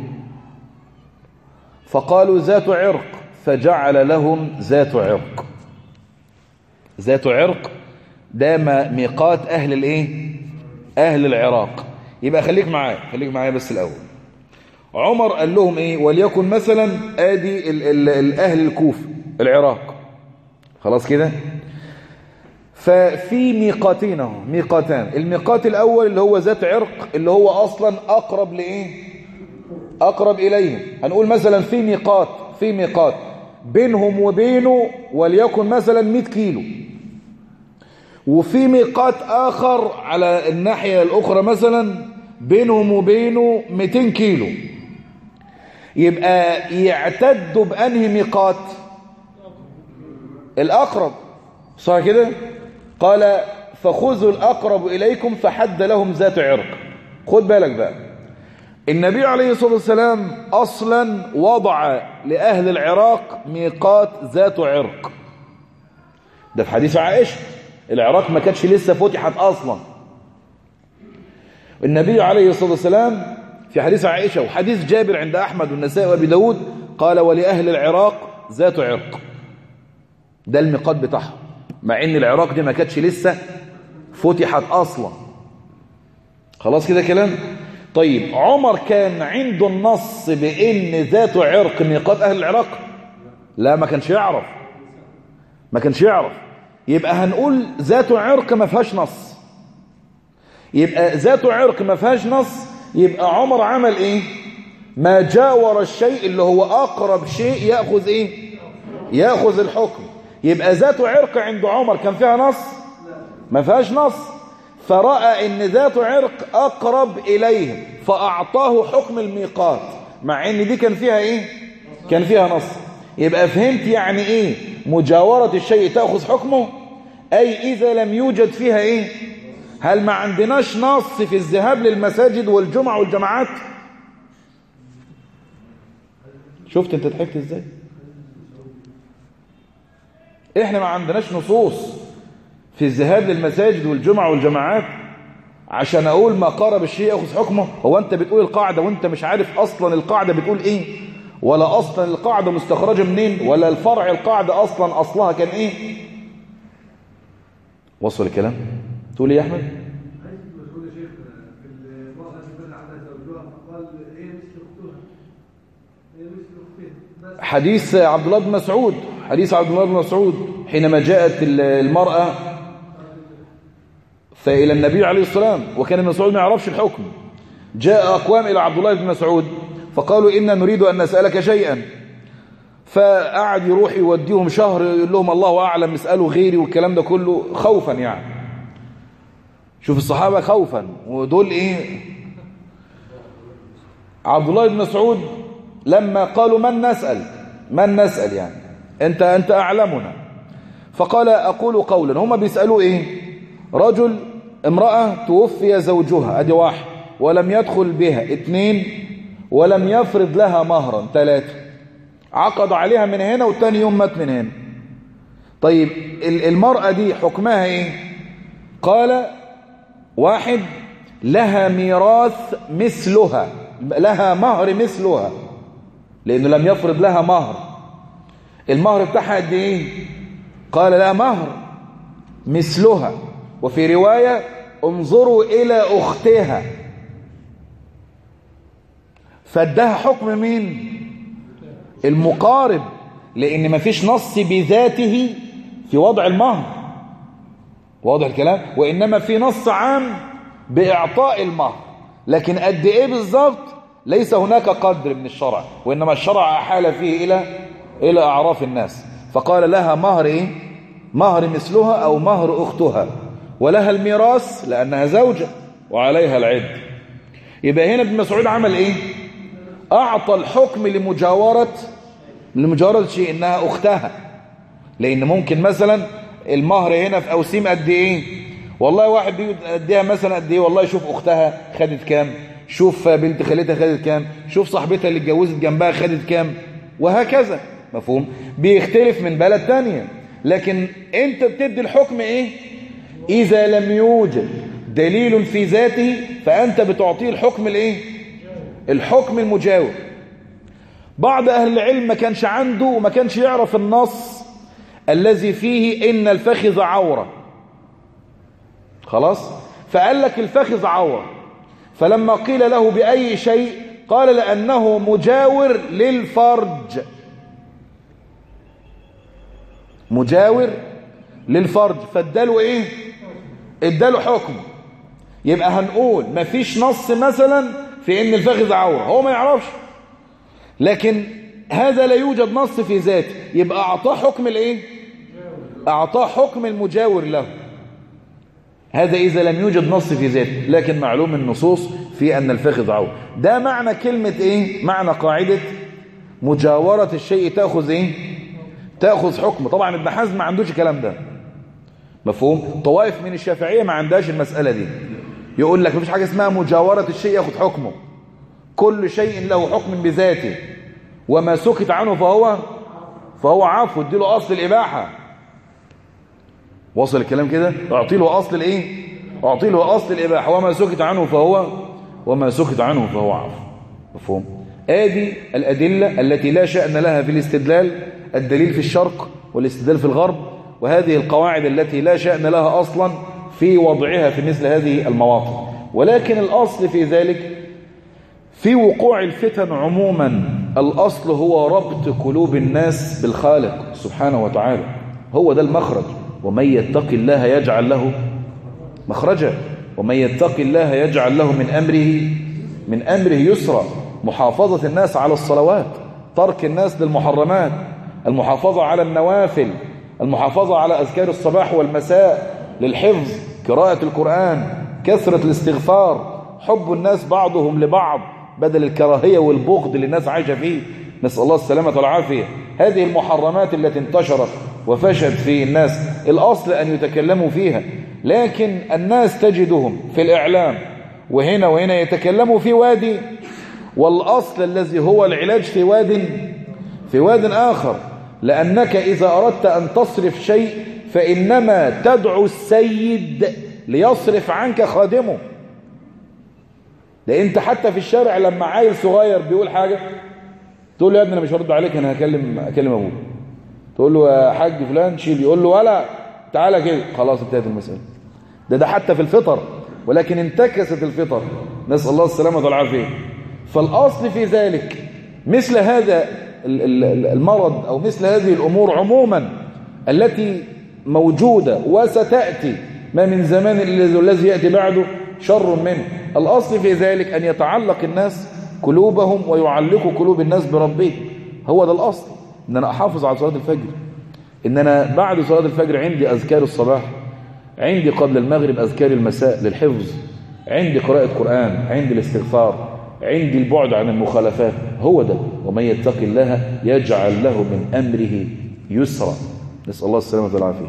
فقالوا ذات عرق. فجعل لهم ذات عرق. ذات عرق ده ميقات أهل الإيه؟ أهل العراق. يبقى خليك معايا خليك معايا بس الأول. عمر قال لهم إيه؟ وليكن مثلا آدي ال ال الأهل الكوف العراق. خلاص كده؟ ففي ميقاتين أهو ميقاتان. الميقات الأول اللي هو ذات عرق اللي هو أصلا أقرب لإيه؟ أقرب إليهم. هنقول مثلا في ميقات في ميقات. بينهم وبينه وليكن مثلا 100 كيلو. وفي ميقات آخر على الناحية الأخرى مثلا بينهم وبينه 200 كيلو. يبقى يعتدوا بأنهي ميقات؟ الأقرب. صح كده؟ قال فخذوا الأقرب إليكم فحد لهم ذات عرق. خد بالك بقى. النبي عليه الصلاة والسلام أصلا وضع لأهل العراق ميقات ذات عرق. ده في حديث عائشة العراق ما كانتش لسه فتحت أصلا. النبي عليه الصلاة والسلام في حديث عائشة وحديث جابر عند أحمد والنسائي وأبي داود قال ولأهل العراق ذات عرق. ده الميقات بتاعها مع إن العراق دي ما كانتش لسه فتحت أصلا. خلاص كده كلام؟ طيب عمر كان عنده النص بإن ذات عرق ميقات أهل العراق؟ لا ما كانش يعرف. ما كانش يعرف. يبقى هنقول ذات عرق ما فيهاش نص. يبقى ذات عرق ما فيهاش نص يبقى عمر عمل إيه؟ ما جاور الشيء اللي هو أقرب شيء يأخذ إيه؟ يأخذ الحكم. يبقى ذات عرق عند عمر. كان فيها نص؟ ما فيهاش نص. فرأى إن ذات عرق أقرب اليه فأعطاه حكم الميقات مع إن دي كان فيها إيه؟ كان فيها نص. يبقى فهمت يعني إيه؟ مجاورة الشيء تأخذ حكمه؟ أي إذا لم يوجد فيها إيه؟ هل ما عندناش نص في الذهاب للمساجد والجمع والجماعات؟ شفت أنت ضحكت إزاي؟ إحنا ما عندناش نصوص في الذهاب للمساجد والجمع والجماعات عشان أقول ما قارب الشيء يأخذ حكمه. هو أنت بتقول القاعدة وأنت مش عارف أصلا القاعدة بتقول إيه؟ ولا أصلا القاعدة مستخرجة منين؟ ولا الفرع القاعدة أصلا أصلها كان إيه؟ وصل الكلام؟ تقول إيه يا أحمد؟ حديث عبد الله بن مسعود. حديث عبد الله بن مسعود حينما جاءت المرأة فإلى النبي عليه السلام وكان ابن مسعود ما يعرفش الحكم. جاء أقوام إلى عبد الله بن مسعود فقالوا إنا نريد أن نسألك شيئا. فقعد يروح يوديهم شهر يقول لهم الله أعلم اسألوا غيري والكلام ده كله خوفا يعني. شوف الصحابة خوفا ودول إيه؟ عبد الله بن مسعود لما قالوا من نسأل؟ من نسأل يعني؟ أنت, أنت أعلمنا. فقال أقول قولا. هم بيسألوا إيه؟ رجل امرأة توفي زوجها أدي واحد. ولم يدخل بها. اثنين. ولم يفرض لها مهرا. ثلاثة. عقد عليها من هنا والتاني يوم مات من هنا. طيب المرأة دي حكمها إيه؟ قال واحد لها ميراث مثلها. لها مهر مثلها. لأنه لم يفرض لها مهر. المهر بتاعها قد إيه؟ قال لا مهر مثلها. وفي رواية انظروا إلى أختها. فادها حكم مين؟ المقارب لأن مفيش نص بذاته في وضع المهر. واضح الكلام؟ وإنما في نص عام بإعطاء المهر. لكن قد إيه بالظبط؟ ليس هناك قدر من الشرع وإنما الشرع أحال فيه إلى إلى أعراف الناس. فقال لها مهر إيه مهر مثلها أو مهر أختها. ولها الميراث لأنها زوجة وعليها العد يبقى هنا ابن مسعود عمل إيه؟ أعطى الحكم لمجاورة لمجاورة شيء إنها أختها. لأن ممكن مثلا المهر هنا في أوسيم قد إيه؟ والله واحد بيديها مثلا قد إيه؟ والله شوف أختها خدت كام شوف بنت خالتها خدت كام شوف صاحبتها اللي اتجوزت جنبها خدت كام وهكذا. مفهوم؟ بيختلف من بلد تانية. لكن انت بتدي الحكم إيه؟ إذا لم يوجد دليل في ذاته فأنت بتعطيه الحكم الايه؟ الحكم المجاور. بعض أهل العلم ما كانش عنده وما كانش يعرف النص الذي فيه إن الفخذ عورة. خلاص؟ فقال لك الفخذ عورة. فلما قيل له بأي شيء قال لأنه مجاور للفرج. مجاور للفرج فاداله إيه؟ اداله حكم. يبقى هنقول مفيش نص مثلا في إن الفخذ عورة. هو ما يعرفش. لكن هذا لا يوجد نص في ذاته. يبقى أعطاه حكم الإيه؟ أعطاه حكم المجاور له. هذا إذا لم يوجد نص في ذاته. لكن معلوم النصوص في أن الفخذ عور ده معنى كلمة إيه؟ معنى قاعدة مجاورة الشيء تأخذ إيه؟ تأخذ حكم. طبعا ابن حزم ما عندوش الكلام ده. مفهوم؟ طوائف من الشافعية ما عندهاش المسألة دي. يقول لك مفيش حاجة اسمها مجاورة الشيء يأخذ حكمه. كل شيء له حكم بذاته. وما سكت عنه فهو فهو عفو. اديله أصل الإباحة. وصل الكلام كده؟ اعطي له أصل الإيه؟ اعطي له أصل الإباحة. وما سكت عنه فهو وما سكت عنه فهو عفو. مفهوم؟ ادي الأدلة التي لا شأن لها في الاستدلال الدليل في الشرق والاستدلال في الغرب وهذه القواعد التي لا شأن لها أصلا في وضعها في مثل هذه المواطن ولكن الأصل في ذلك في وقوع الفتن عموما الأصل هو ربط قلوب الناس بالخالق سبحانه وتعالى. هو ده المخرج. ومن يتق الله يجعل له مخرجا. ومن يتق الله يجعل له من أمره من أمره يسرا. محافظة الناس على الصلوات ترك الناس للمحرمات المحافظة على النوافل المحافظة على أذكار الصباح والمساء للحفظ قراءة القرآن كثرة الاستغفار حب الناس بعضهم لبعض بدل الكراهية والبغض اللي الناس عايشة فيه. نسأل الله السلامة والعافية. هذه المحرمات التي انتشرت وفشت في الناس الأصل أن يتكلموا فيها لكن الناس تجدهم في الإعلام. وهنا وهنا يتكلموا في وادي. والأصل الذي هو العلاج في واد في واد آخر. لأنك إذا أردت أن تصرف شيء فإنما تدعو السيد ليصرف عنك خادمه. لأن أنت حتى في الشارع لما عيل صغير بيقول حاجة تقول له يا ابني أنا مش هرد عليك أنا هكلم أكلم أبوك. تقول له يا حاج فلان شيل يقول له ولا تعالى كده. خلاص انتهت المسألة. ده ده حتى في الفطر ولكن انتكست الفطر. نسأل الله السلامة والعافية. فالأصل في ذلك مثل هذا المرض أو مثل هذه الأمور عموما التي موجودة وستأتي ما من زمان الذي يأتي بعده شر منه. الأصل في ذلك أن يتعلق الناس قلوبهم ويعلقوا قلوب الناس بربه. هو ده الأصل. أن أنا أحافظ على صلاة الفجر. إن أنا بعد صلاة الفجر عندي أذكار الصباح عندي قبل المغرب أذكار المساء للحفظ عندي قراءة قرآن عندي الاستغفار. عندي البعد عن المخالفات هو ده. ومن يتق الله يجعل له من أمره يسرا. نسأل الله السلامة والعافية.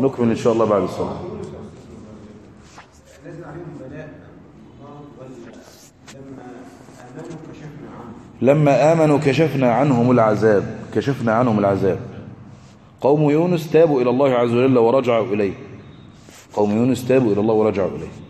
نكمل إن شاء الله بعد الصلاة. لما آمنوا كشفنا عنهم العذاب. كشفنا عنهم العذاب. قوم يونس تابوا إلى الله عز وجل ورجعوا إليه. قوم يونس تابوا إلى الله ورجعوا إليه.